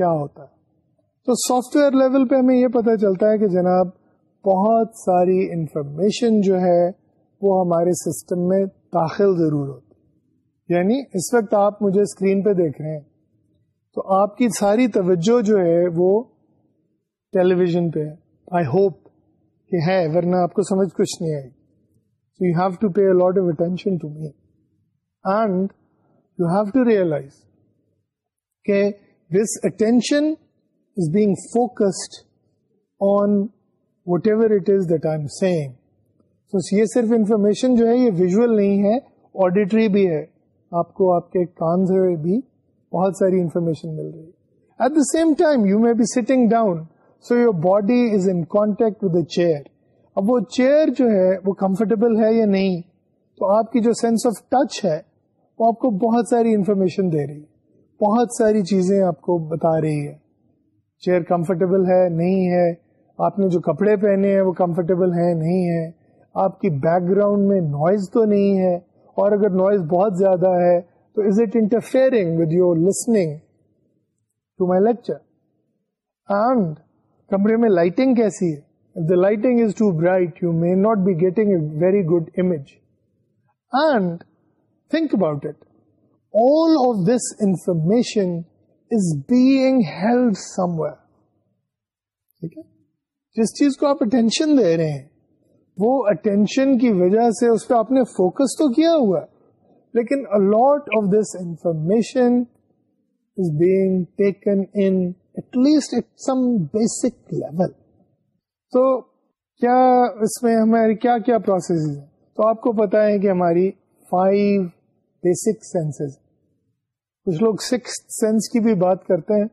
A: کیا ہوتا ہے تو سافٹ ویئر لیول پہ ہمیں یہ پتہ چلتا ہے کہ جناب بہت ساری انفارمیشن جو ہے وہ ہمارے سسٹم میں داخل ضرور ہوتی یعنی اس وقت آپ مجھے اسکرین پہ دیکھ رہے ہیں تو آپ کی ساری توجہ جو ہے وہ ٹیلی ویژن پہ آئی ہوپ کہ ہے ورنہ آپ کو سمجھ کچھ نہیں آئی so you have to pay lot of attention to me and you have to realise کہ this attention is being focused on whatever it is the time same so یہ صرف انفارمیشن جو ہے یہ ویژل نہیں ہے آڈیٹری بھی ہے آپ کو آپ کے سے بھی بہت ساری انفارمیشن مل رہی at the same time you may be down so your body is in contact with a chair اب وہ چیئر جو ہے وہ کمفرٹیبل ہے یا نہیں تو آپ کی جو سینس آف ٹچ ہے وہ آپ کو بہت ساری انفارمیشن دے رہی بہت ساری چیزیں آپ کو بتا رہی ہے چیئر کمفرٹیبل ہے نہیں ہے آپ نے جو کپڑے پہنے ہیں وہ کمفرٹیبل ہیں نہیں ہے آپ کی بیک گراؤنڈ میں نوائز تو نہیں ہے اور اگر نوائز بہت زیادہ ہے کمرے میں لائٹنگ کیسی ہے lighting is too bright you may not be getting about a little of this information is being held some we جس چیز کو آپ اٹینشن دے رہے ہیں وہ اٹینشن کی وجہ سے اس پہ آپ نے فوکس تو کیا ہوا ہے لیکن a lot of this information is being taken in at least at some basic level تو کیا اس میں ہماری کیا کیا ہیں تو آپ کو پتا ہے کہ ہماری فائیو بیسک سینسز کچھ لوگ سکس سینس کی بھی بات کرتے ہیں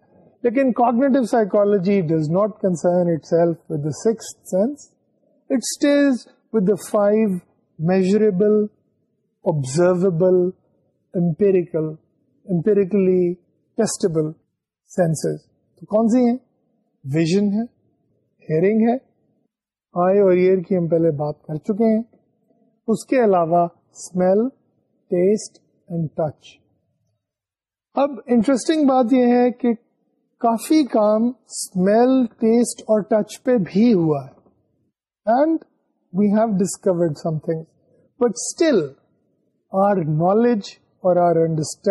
A: لیکن does not concern it itself with with the six senses the five measurable observable empirical empirically testable sense تو کون سی ہیں ویژن ہے ہیئرنگ ہے آئی اور ایئر کی ہم پہلے بات کر چکے ہیں اس کے علاوہ اسمیل ٹیسٹ اینڈ ٹچ اب انٹرسٹنگ بات یہ ہے کہ کافی کام اسمیل ٹیسٹ اور ٹچ پہ بھی ہوا ہے and we have discovered something but still knowledge اور basic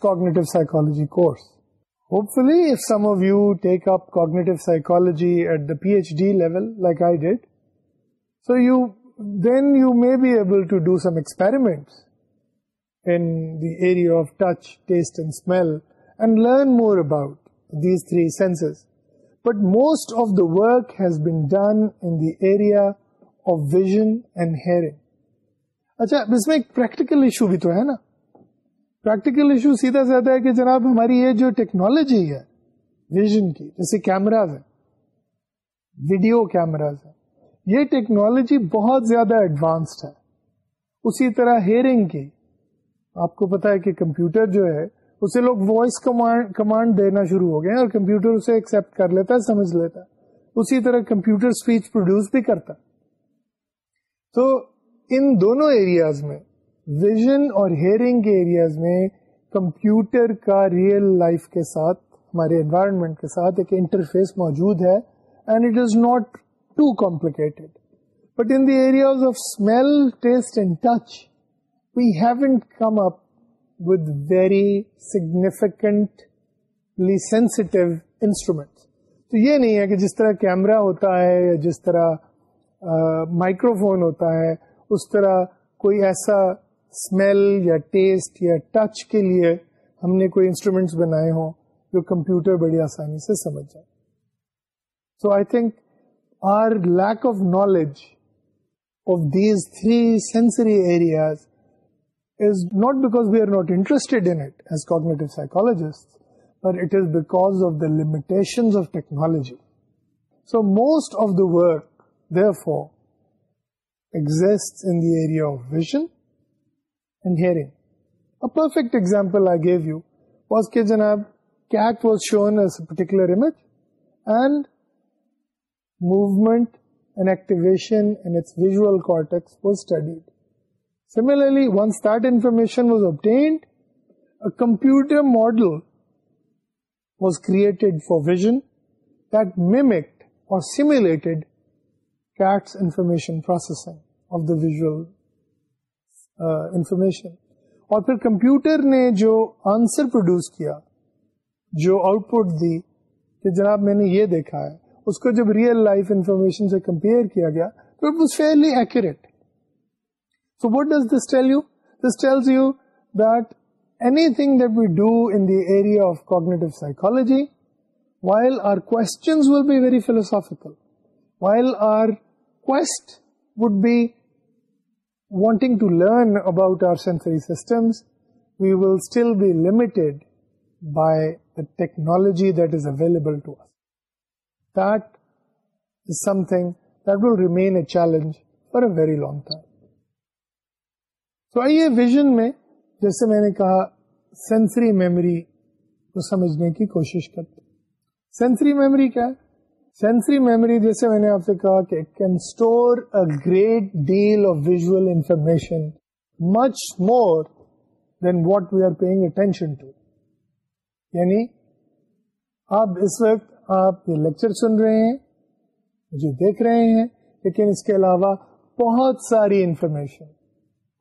A: cognitive psychology course hopefully some of you take up cognitive psychology at the P H D level like I did so you then you may be able in in the the the area area of of of touch, taste and and smell learn more about these three senses. But most work has been done vision and hearing. اچھا اس میں ایک practical issue بھی تو ہے نا practical issue سیدھا زیادہ ہے کہ جناب ہماری یہ جو ٹیکنالوجی ہے ویژن کی جیسے کیمراز ہیں ویڈیو کیمراز ہیں یہ ٹیکنالوجی بہت زیادہ ایڈوانسڈ ہے اسی طرح ہیئرنگ کی آپ کو پتا ہے کہ کمپیوٹر جو ہے اسے لوگ وائس کمانڈ دینا شروع ہو گئے اور کمپیوٹر اسے ایکسپٹ کر لیتا ہے سمجھ لیتا ہے اسی طرح کمپیوٹر اسپیچ پروڈیوس بھی کرتا تو ان دونوں ایریاز میں ویژن اور ہیئرنگ کے ایریاز میں کمپیوٹر کا ریئل لائف کے ساتھ ہمارے انوائرمنٹ کے ساتھ ایک انٹرفیس موجود ہے and it is not too complicated but in areas of smell taste and touch we've come up with very significant level instrument تو یہ نہیں ہے کہ جس طرح کیمرہ ہوتا ہے یا جس طرح مائکروفون ہوتا ہے اس طرح کوئی ایسا اسمیل یا ٹیسٹ یا ٹچ کے لیے ہم نے کوئی انسٹرومینٹس بنائے ہوں جو کمپیوٹر بڑی آسانی سے سمجھ جائے so I think our lack of knowledge of these three sensory areas not back we are not interest psychologist but is back of the low most of the the four ایگزیاں moment and action cortex vast Similarly, once that information was obtained, a computer model was created for vision that mimicked or simulated CAT's information processing of the visual uh, information. اور پھر computer نے جو answer produce کیا جو out put دی کہ جناب میں نے یہ دیکھا ہے اس کو جب ریئل لائف انفارمیشن سے کمپیئر کیا گیا تو it was fairly act So what does this tell you? This tells you that anything that we do in the area of cognitive psychology, while our questions will be very philosophical, while our quest would be wanting to learn about our sensory systems, we will still be limited by the technology that is available to us. That is something that will remain a challenge for a very long time. تو آئیے vision میں جیسے میں نے کہا sensory memory کو سمجھنے کی کوشش کرتے سینسری میموری کیا ہے سینسری میموری جیسے میں نے آپ سے کہا کہ can store a great deal of visual information much more than what we are paying attention to یعنی آپ اس وقت آپ یہ لیکچر سن رہے ہیں مجھے دیکھ رہے ہیں لیکن اس کے علاوہ بہت ساری انفارمیشن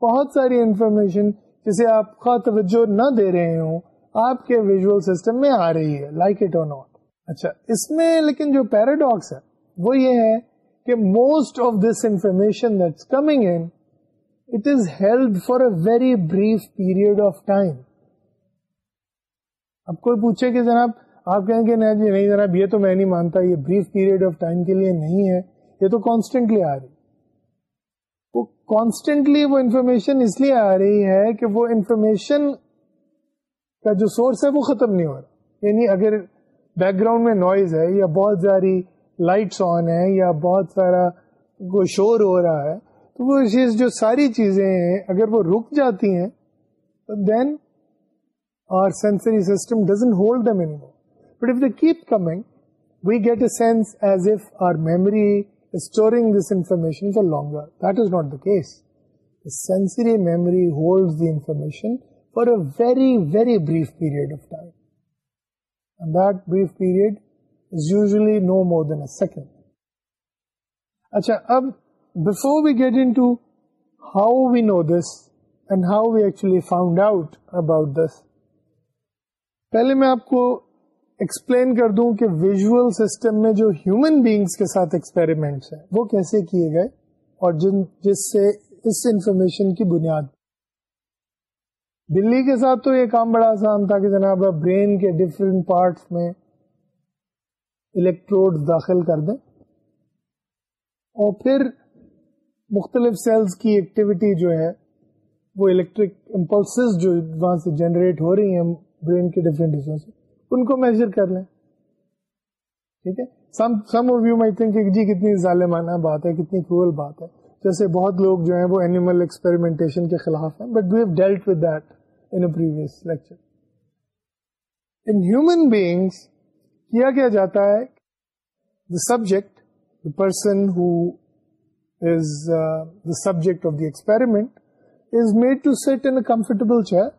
A: بہت ساری انفارمیشن جسے آپ کا توجہ نہ دے رہے ہوں آپ کے ویژل سسٹم میں آ رہی ہے لائک اٹ اور اچھا اس میں لیکن جو پیراڈاکس ہے وہ یہ ہے کہ most of this information coming it is held for a very brief period of time اب کوئی پوچھے کہ جناب آپ کہیں کہ جی، نہیں جناب یہ تو میں نہیں مانتا یہ بریف پیریڈ آف ٹائم کے لیے نہیں ہے یہ تو کانسٹینٹلی آ رہی کانسٹینٹلی وہ انفارمیشن اس لیے آ رہی ہے کہ وہ انفارمیشن کا جو سورس ہے وہ ختم نہیں ہو رہا یعنی اگر بیک گراؤنڈ میں نوائز ہے یا بہت ساری لائٹس آن ہے یا بہت سارا شور ہو رہا ہے تو وہ چیز جو ساری چیزیں ہیں اگر وہ رک جاتی ہیں then our sensory system doesn't hold them any more but if the keep coming we get a sense as if our memory لانون ma'am hold for a brief period of time brief period is usually no more than a second اچھا اب before we get into we know this and how we actually found out about this پہلے میں آپ کو explain کر دوں کہ visual system میں جو ہیومن بینگس کے ساتھ ایکسپیریمنٹس ہیں وہ کیسے کیے گئے اور جن جس سے اس انفارمیشن کی بنیاد بلی کے ساتھ تو یہ کام بڑا آسان تھا کہ جناب آپ برین کے ڈفرینٹ پارٹس میں الیکٹروڈ داخل کر دیں اور پھر مختلف سیلز کی ایکٹیویٹی جو ہے وہ الیکٹرک امپلسز جو وہاں سے جنریٹ ہو رہی ہیں برین کے ڈفرینٹ حصوں سے ان کو میجر کر لیں ٹھیک ہے some some of you may think جی کتنی ظالمانہ بات ہے کتنی کرول بات ہے جیسے بہت لوگ جو ہیں وہ اینیمل ایکسپیریمنٹیشن کے خلاف ہیں but we've dealt with that in previous lecture in human beings کیا کیا جاتا ہے the subject the person who is the subject of the experiment is made to sit in comfortable chair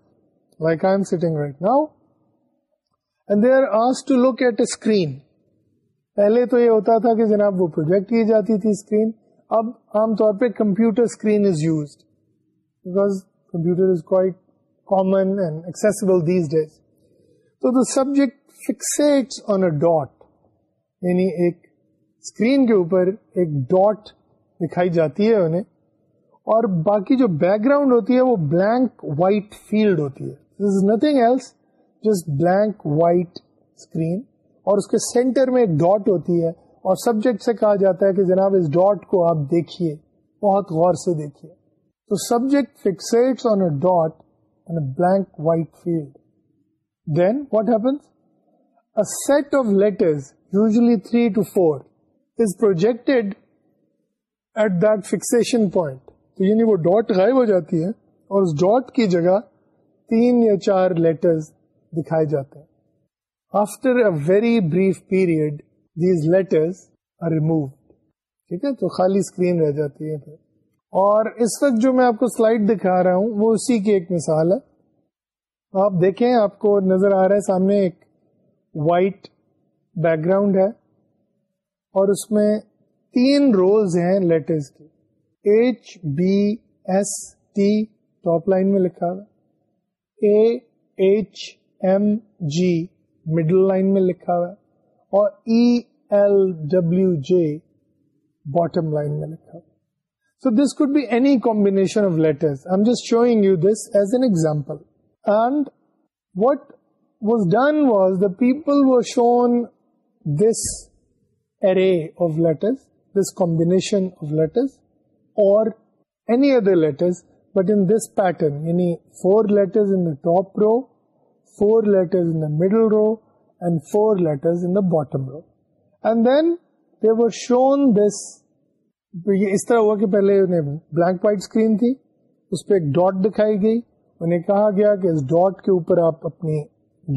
A: like I am sitting right now and they are as to look at a screen پہلے تو یہ ہوتا تھا کہ جناب وہ project کی جاتی تھی اسکرین اب عام طور پہ computer screen screen is is because computer quite common and these days تو the subject fixates on a dot یعنی ایک کے اوپر ایک ڈاٹ دکھائی جاتی ہے انہیں اور باقی جو بیک گراؤنڈ ہوتی ہے وہ بلینک وائٹ فیلڈ ہوتی ہے this is nothing else just blank white screen اور اس کے سینٹر میں ایک ڈاٹ ہوتی ہے اور سبجیکٹ سے کہا جاتا ہے کہ جناب اس ڈاٹ کو آپ دیکھیے بہت غور سے دیکھیے تو subject on a a dot blank white field then what happens set of letters usually three two four is projected at fixation point تو یعنی وہ ڈاٹ غائب ہو جاتی ہے اور اس ڈاٹ کی جگہ تین یا چار لیٹرز دکھائے جاتے ہیں after a very brief period these letters are ٹھیک ہے تو خالی اسکرین رہ جاتی ہے پھر اور اس وقت جو میں آپ کو سلائڈ دکھا رہا ہوں وہ اسی کی ایک مثال ہے آپ دیکھیں آپ کو نظر آ رہا ہے سامنے ایک وائٹ بیک گراؤنڈ ہے اور اس میں تین روز ہیں لیٹرز کی H B S T top line میں لکھا ہوا A H M G middle line میں لکھا ہوا ہے اور E L W J bottom line میں لکھا ہوا ہے so this could be any combination shown this array of four this combination اور top row, four letter middle row and four letter shown this یہ اس طرح ہوا کہ پہلے انہیں بلینک وائٹ اسکرین تھی اس پہ ایک ڈاٹ دکھائی گئی انہیں کہا گیا کہ اس ڈاٹ کے اوپر آپ اپنی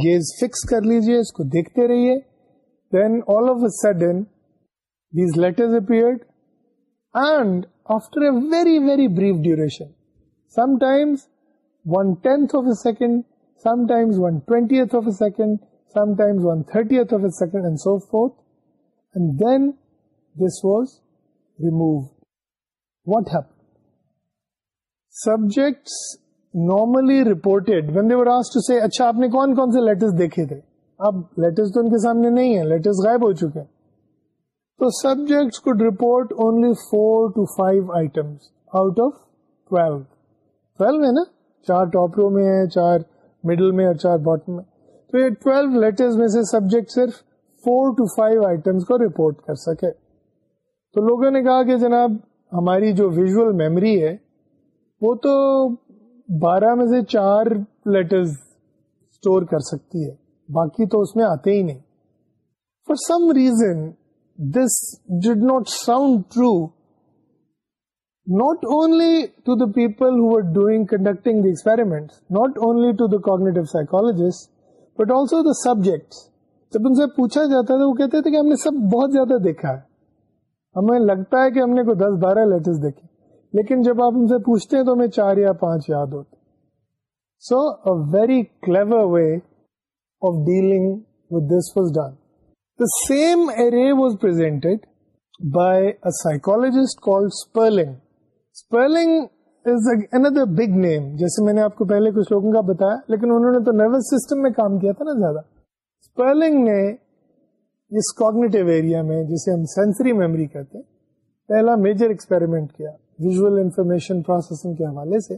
A: گیز فکس کر لیجیے اس کو دیکھتے رہیے then all of a sudden these letters are and after a very very brief duration sometimes one tenth of a second latest دیکھے تھے آپ لیٹرسٹ تو ان کے سامنے نہیں ہے لیٹسٹ غائب ہو چکے تو سبجیکٹس آؤٹ آف ٹویلتھ میں نا چار ٹاپروں میں ہے چار مڈل میں اور چار باٹم میں تو یہ ٹویلو لیٹر میں سے سبجیکٹ صرف فور ٹو فائیو آئٹمس کو رپورٹ کر سکے تو لوگوں نے کہا کہ جناب ہماری جو ویژل میموری ہے وہ تو بارہ میں سے چار لیٹرز اسٹور کر سکتی ہے باقی تو اس میں آتے ہی نہیں for some reason this did not sound true not only to the people who were doing conducting the experiments, not only to the cognitive psychologists, but also the subjects. جب ان سے پوچھا جاتا تھا وہ کہتے تھے کہ ہم نے سب بہت زیادہ دیکھا ہے ہمیں لگتا ہے کہ ہم نے کوئی دس بارہ دیکھے لیکن جب آپ ان سے پوچھتے ہیں تو ہمیں چار یا پانچ یاد ہوتے so very clever way of dealing this was done the same array was by psychologist Sperling Sperling is another big name جیسے میں نے آپ کو پہلے کچھ لوگوں کا بتایا لیکن انہوں نے تو نروس سسٹم میں کام کیا تھا نا زیادہ اسپیلنگ نے اس کوگنیٹو ایریا میں جسے ہم سینسری میموری کہتے ہیں پہلا میجر ایکسپیریمنٹ کیا ویژل انفارمیشن پروسیسنگ کے حوالے سے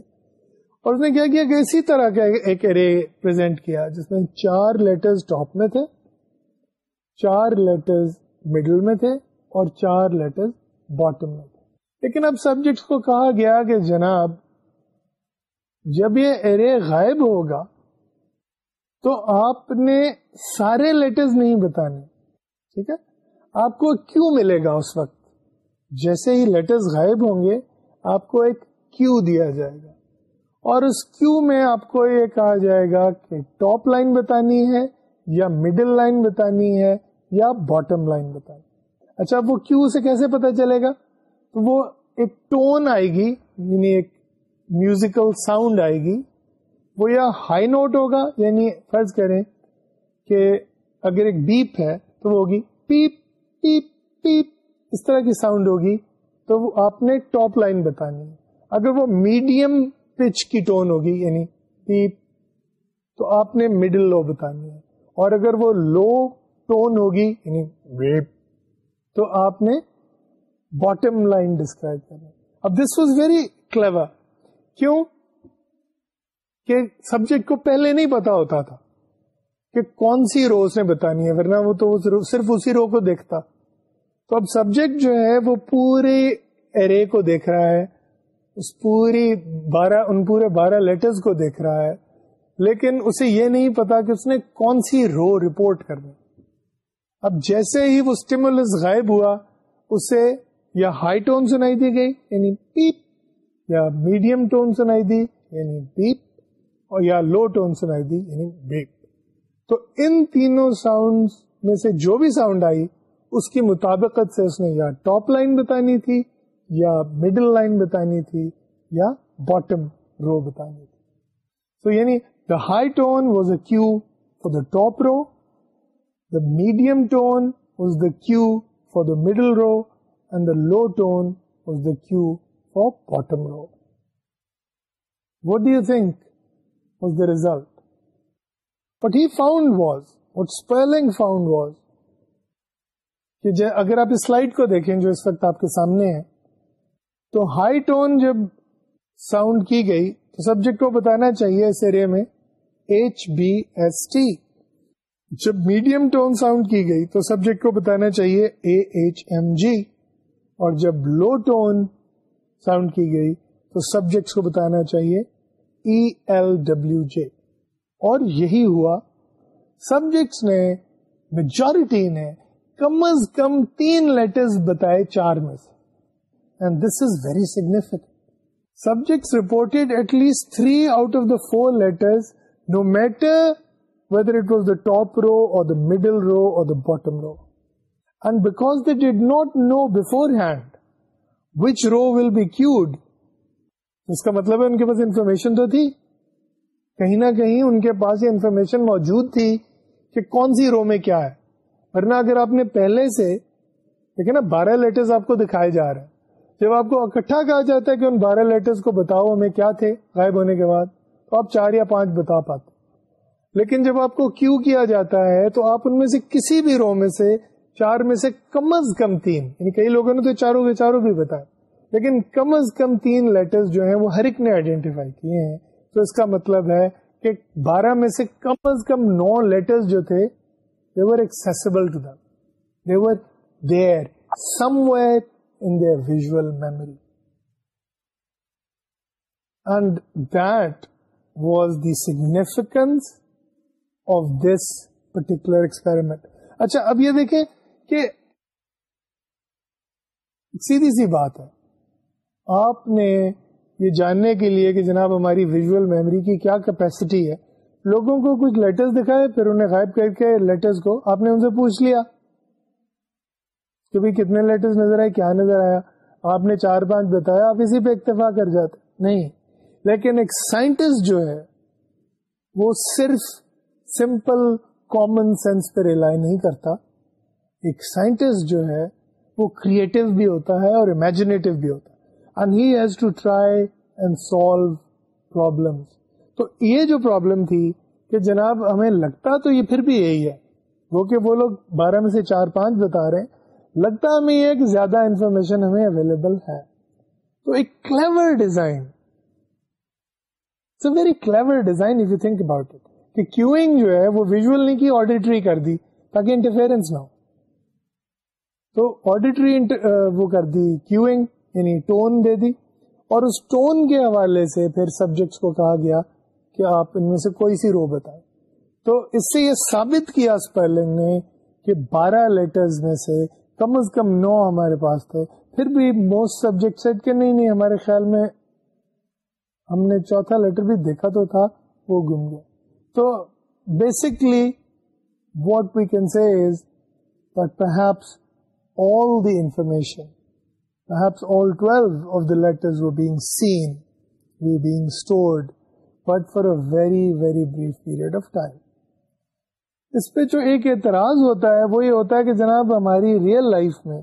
A: اور اس نے کیا کیا کہ اسی طرح کا ایک ایرے جس میں چار لیٹرز ٹاپ میں تھے چار لیٹرز مڈل میں تھے اور چار لیٹرز باٹم میں تھے لیکن اب سبجیکٹس کو کہا گیا کہ جناب جب یہ ارے غائب ہوگا تو آپ نے سارے لیٹرز نہیں بتانے ٹھیک ہے آپ کو کیو ملے گا اس وقت جیسے ہی لیٹرز غائب ہوں گے آپ کو ایک کیو دیا جائے گا اور اس کیو میں آپ کو یہ کہا جائے گا کہ ٹاپ لائن بتانی ہے یا مڈل لائن بتانی ہے یا باٹم لائن بتانی اچھا وہ کیو سے کیسے پتا چلے گا تو وہ ایک ٹون آئے گی یعنی ایک میوزیکل ساؤنڈ آئے گی وہ یا ہائی نوٹ ہوگا یعنی فرض کریں کہ اگر ایک بیپ ہے تو وہ ہوگی پیپ پیپ پیپ اس طرح کی ساؤنڈ ہوگی تو وہ آپ نے ٹاپ لائن بتانی ہے اگر وہ میڈیم پچ کی ٹون ہوگی یعنی پیپ تو آپ نے مڈل لو بتانی ہے اور اگر وہ لو ٹون ہوگی یعنی ویپ تو آپ نے باٹم لائن ڈسکرائب کرنا اب دس واز ویری کلیور کیوں کہ سبجیکٹ کو پہلے نہیں پتا ہوتا تھا کہ کون سی رو اس نے بتانی ہے ورنہ وہ تو صرف اسی رو کو دیکھتا تو اب سبجیکٹ جو ہے وہ پورے ایرے کو دیکھ رہا ہے اس پوری بارہ بارہ ان پورے لیٹرز کو دیکھ رہا ہے لیکن اسے یہ نہیں پتا کہ اس نے کون سی رو رپورٹ کرنی اب جیسے ہی وہ اسٹیمولس غائب ہوا اسے یا ہائی ٹون سنائی دی گئی یعنی پیپ یا میڈیم ٹون سنائی دی یعنی اور یا لو ٹون سنائی دی یعنی بیپ تو ان تینوں ساؤنڈ میں سے جو بھی ساؤنڈ آئی اس کی مطابقت سے اس نے یا ٹاپ لائن بتانی تھی یا مڈل لائن بتانی تھی یا باٹم رو بتانی تھی سو یعنی the high tone was a cue for the top row the medium tone was the cue for the middle row low tones the cue for bottom row what the think was the result but he found was what Sperling found was اگر آپ اس slide کو دیکھیں جو اس وقت آپ کے سامنے ہے تو ہائی ٹون جب ساؤنڈ کی گئی تو سبجیکٹ کو بتانا چاہیے اس ایریا میں ایچ بی ایس ٹی جب میڈیم ٹون ساؤنڈ کی گئی تو سبجیکٹ کو بتانا چاہیے اے ایچ ایم جی اور جب لو ٹون ساؤنڈ کی گئی تو سبجیکٹس کو بتانا چاہیے ای ایل ڈبلو جے اور یہی ہوا سبجیکٹس نے میجورٹی نے کم از کم تین لیٹرز بتائے چار میں سے and this is very significant subjects report at least three out of the four letters no matter whether it was the top row اور دا مڈل رو اور the bottom row did not know before which row be queued اس کا مطلب ہے ان کے پاس information تو تھی کہیں نہ کہیں ان کے پاس یہ انفارمیشن موجود تھی کہ کون سی رو میں کیا ہے ورنہ اگر آپ نے پہلے سے نا بارہ لیٹرز آپ کو دکھائے جا رہے ہیں جب آپ کو اکٹھا کہا جاتا ہے کہ ان بارہ لیٹرس کو بتاؤ ہمیں کیا تھے غائب ہونے کے بعد تو آپ چار یا پانچ بتا پاتے لیکن جب آپ کو کیو کیا جاتا ہے تو آپ ان میں سے کسی بھی رو میں سے چار میں سے کم از کم تین یعنی کئی لوگوں نے تو چاروں کے چاروں بھی بتایا لیکن کم از کم تین لیٹرز جو ہیں وہ ہر ایک نے آئیڈینٹیفائی کیے ہیں تو اس کا مطلب ہے کہ بارہ میں سے کم از کم نو لیٹرز جو تھے they were to them where in their visual memory and that was the significance of this particular experiment اچھا اب یہ دیکھیں کہ سیدھی سی بات ہے آپ نے یہ جاننے کے لیے کہ جناب ہماری ویژل میموری کی کیا کیپیسٹی ہے لوگوں کو کچھ لیٹرز دکھائے پھر انہیں غائب کر کے لیٹرز کو آپ نے ان سے پوچھ لیا کہ بھائی کتنے لیٹرز نظر آئے کیا نظر آیا آپ نے چار پانچ بتایا آپ اسی پہ اکتفا کر جاتے نہیں لیکن ایک سائنٹسٹ جو ہے وہ صرف سمپل کامن سینس پہ ریلائی نہیں کرتا ایک سائنٹسٹ جو ہے وہ کریٹو بھی ہوتا ہے اور امیجنیٹو بھی ہوتا ہے and and has to try solve problem تو یہ جو پرابلم تھی کہ جناب ہمیں لگتا تو یہ پھر بھی یہی ہے وہ کہ وہ لوگ بارہ میں سے چار پانچ بتا رہے ہیں لگتا ہمیں یہ کہ زیادہ انفارمیشن ہمیں اویلیبل ہے تو ایک clever design very clever design if you think about it کہ کیوئنگ جو ہے وہ ویژل نہیں کی آڈیٹری کر دی تاکہ انٹرفیئرنس نہ ہو تو آڈیٹری وہ کر دی کیوئنگ یعنی ٹون دے دی اور اس ٹون کے حوالے سے پھر سبجیکٹس کو کہا گیا کہ آپ ان میں سے کوئی سی رو بتائیں تو اس سے یہ ثابت کیا اسپیلنگ نے کہ بارہ لیٹرز میں سے کم از کم نو ہمارے پاس تھے پھر بھی موسٹ سبجیکٹ سیٹ کے نہیں نہیں ہمارے خیال میں ہم نے چوتھا لیٹر بھی دیکھا تو تھا وہ گم گیا تو basically what we can see is perhaps all the information. Perhaps all 12 of the letters were being seen, were being stored, but for a very, very brief period of time. اس پہ جو ایک اعتراض ہوتا ہے وہ یہ ہوتا ہے کہ جناب ہماری ریئل لائف میں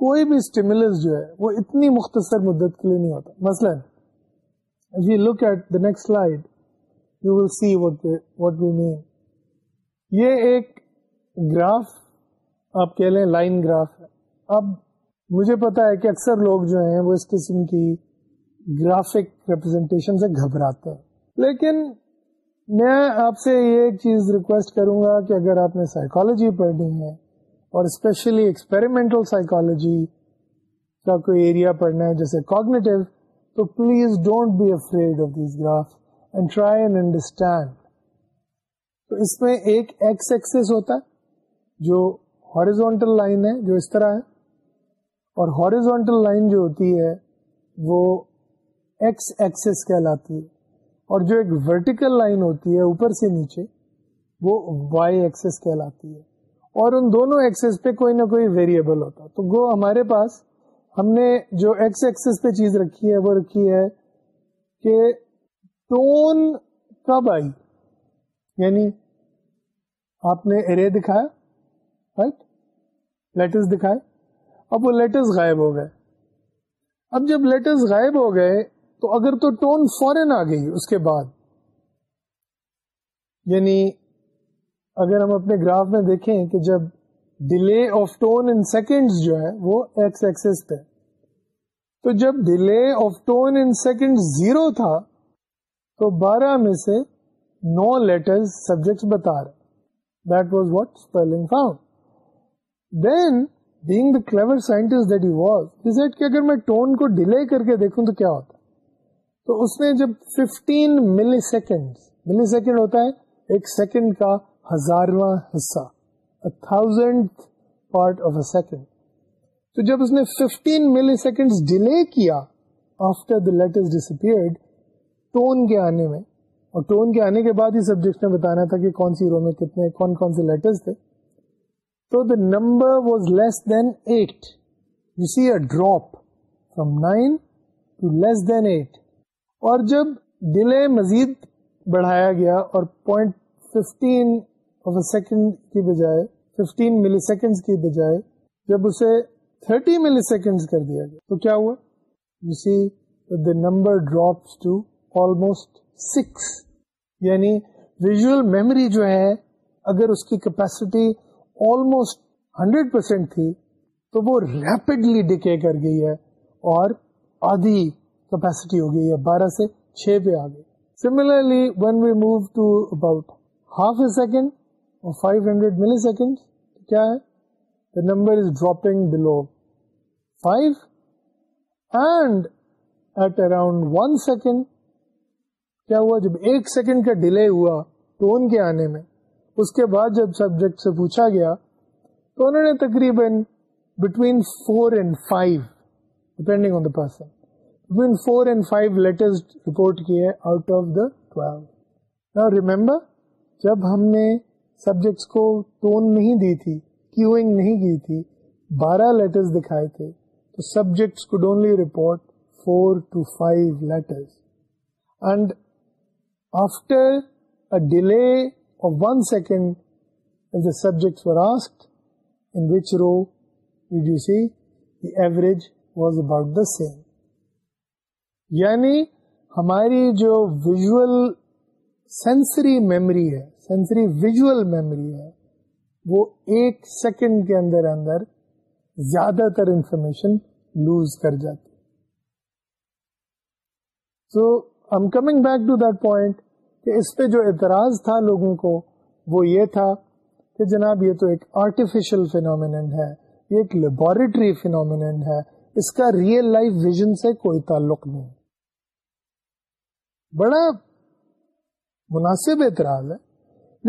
A: کوئی بھی اسٹیمولس جو ہے وہ اتنی مختصر مدت کے لیے نہیں ہوتا مثلا you look at the next slide you will see what what we mean یہ ایک گراف آپ کہہ لیں لائن گراف ہے اب مجھے پتا ہے کہ اکثر لوگ جو ہیں وہ اس قسم کی گرافک ریپرزینٹیشن سے گھبراتے ہیں لیکن میں آپ سے یہ ایک چیز ریکویسٹ کروں گا کہ اگر آپ نے سائیکالوجی پڑھنی ہے اور اسپیشلی ایکسپیریمنٹل سائیکالوجی کا کوئی ایریا پڑھنا ہے جیسے کوگنیٹو تو please don't be afraid of these graph and try and understand تو اس میں ایک ایکس ایکسس ہوتا ہے جو ہاریزونٹل لائن ہے جو اس طرح ہے اور ہاریزونٹل لائن جو ہوتی ہے وہ ایکس ایکسس کہلاتی ہے اور جو ایک ورٹیکل لائن ہوتی ہے اوپر سے نیچے وہ وائی ایکسس کہلاتی ہے اور ان دونوں ایکسس پہ کوئی نہ کوئی ویریبل ہوتا تو گو ہمارے پاس ہم نے جو ایکس ایکسس پہ چیز رکھی ہے وہ رکھی ہے کہ ٹون کب آئی یعنی آپ نے ارے دکھایا رائٹ لیٹرس دکھائے اب وہ غائب غائب ہو ہو گئے اب جب گئے تو اگر تو ٹون فورن آ گئی اس کے بعد یعنی اگر ہم اپنے گراف میں دیکھیں کہ جب delay of tone in seconds جو ہے وہ ایکس ایکسس پہ تو جب delay of tone in second zero تھا تو بارہ میں سے نو لیٹر بتا رہے that was what Sperling found then being the clever scientist that he was decided کہ اگر میں ٹون کو ڈیلے کر کے دیکھوں تو کیا ہوتا تو اس نے جب 15 ملی سیکنڈ ملی سیکنڈ ہوتا ہے ایک سیکنڈ کا ہزارواں حصہ thousand part of a second تو جب اس نے 15 ملی سیکنڈ ڈیلے کیا after the letters disappeared tone کے آنے میں اور ٹون کے آنے کے بعد ہی سبجیکٹ نے بتانا تھا کہ کون سی رو میں کتنے کون کون سے لیٹرز تھے تو the number was less than eight you see a drop from nine to less than eight اور جب ڈیلے مزید بڑھایا گیا اور point fifteen fifteen second second second کی کی بجائے بجائے ملی ملی جب اسے تھرٹی کر دیا گیا تو کیا ہوا you see the number drops to almost six یعنی ویژل میموری جو ہے اگر اس کی کیپیسٹی آلموسٹ ہنڈریڈ پرسینٹ تھی تو وہ ریپڈلی ڈکے کر گئی ہے اور آدھی کیپیسٹی ہو گئی ہے بارہ سے چھ پہ آ گئی similarly when we move to about half a second اور فائیو ہنڈریڈ ملی سیکنڈ کیا ہے the number is dropping below five and at around one second کیا ہوا جب ایک سیکنڈ کا ڈیلے ہوا ٹون کے آنے میں اس کے بعد جب سبجیکٹ سے پوچھا گیا تو انہوں نے تقریباً between between four four and and five five on the person report out of the twelve remember جب ہم نے سبجیکٹس کو ٹون نہیں دی تھی کیوئنگ نہیں کی تھی بارہ لیٹرز دکھائے تھے تو سبجیکٹس کو ڈونلی report four to five letters and after delay of one second if the subjects were asked in which row did you see the average was about the same یعنی ہماری جو ویژل سینسری میموری ہے sensory visual memory ہے وہ ایک second کے اندر اندر زیادہ تر انفارمیشن لوز کر جاتی so I am coming back to that point کہ اس پہ جو اعتراض تھا لوگوں کو وہ یہ تھا کہ جناب یہ تو ایک آرٹیفیشل فینومین ہے یہ ایک لیبوریٹری فینومین ہے اس کا ریئل لائف ویژن سے کوئی تعلق نہیں بڑا مناسب اعتراض ہے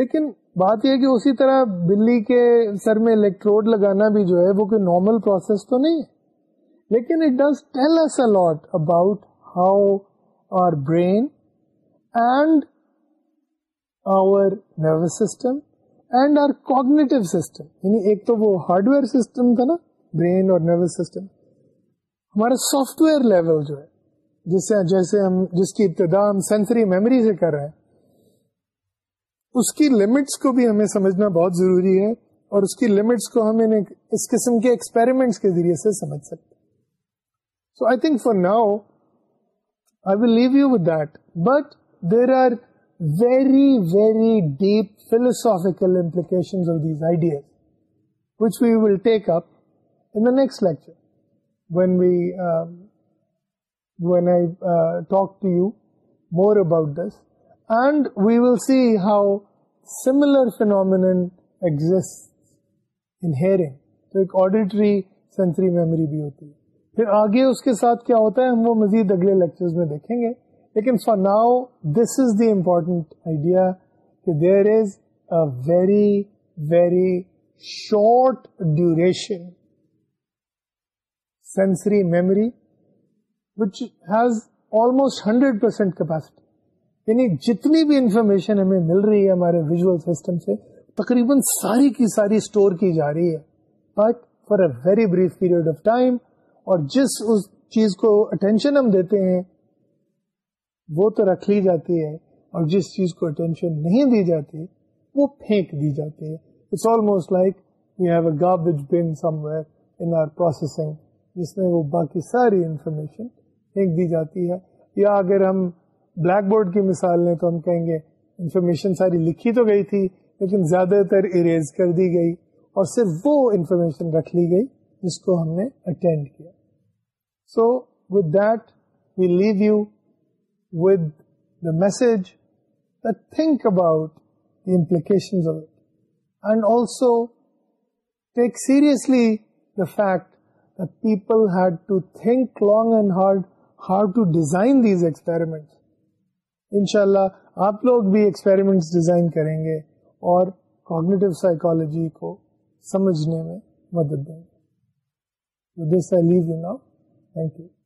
A: لیکن بات یہ کہ اسی طرح بلی کے سر میں الیکٹروڈ لگانا بھی جو ہے وہ کوئی نارمل پروسیس تو نہیں ہے لیکن it does tell us a lot about how our brain and system and our coordinate system یعنی ایک تو وہ ہارڈ ویئر سسٹم تھا نا برین اور نروس سسٹم ہمارا سافٹ ویئر لیول جو ہے جس سے جیسے ہم جس کی ابتدا ہم سینسری میموری سے کر رہے ہیں اس کی لمٹس کو بھی ہمیں سمجھنا بہت ضروری ہے اور اس کی لمٹس کو ہم اس قسم کے ایکسپیریمنٹس کے ذریعے سے سمجھ سکتے so I think for now I will leave you with that but there are very, very deep philosophical implications of these ideas, which we will take up in the next lecture when we um, when I uh, talk to you more about this. And we will see how similar phenomenon exists in hearing. So, ایک auditory sensory memory بھی ہوتی ہے پھر آگے اس کے ساتھ کیا ہوتا ہے ہم وہ مزید اگلے لیکچرز میں دیکھیں گے لیکن for now this is the important idea کہ there is a very very short duration sensory memory which has almost hundred percent capacity یعنی جتنی بھی انفارمیشن ہمیں مل رہی ہے ہمارے ویژل سسٹم سے تقریباً ساری کی ساری اسٹور کی جا رہی ہے but for a very brief period of time اور جس اس چیز کو اٹینشن ہم دیتے ہیں وہ تو رکھ لی جاتی ہے اور جس چیز کو اٹینشن نہیں دی جاتی وہ پھینک دی جاتی ہے it's almost like we have a garbage bin somewhere in our processing جس میں وہ باقی ساری انفارمیشن پھینک دی جاتی ہے یا اگر ہم بلیک بورڈ کی مثال لیں تو ہم کہیں گے انفارمیشن ساری لکھی تو گئی تھی لیکن زیادہ تر اریز کر دی گئی اور صرف وہ انفارمیشن رکھ لی گئی جس کو ہم نے اٹینڈ کیا so with that we leave you with the message the think about the implications of and also take seriously the fact the people had to think long and hard how to design these experiment ان شاء اللہ آپ لوگ بھی experiments design کریں گے اور cognitive psychology کو سمجھنے میں مدد دیں گے this I leave you now thank you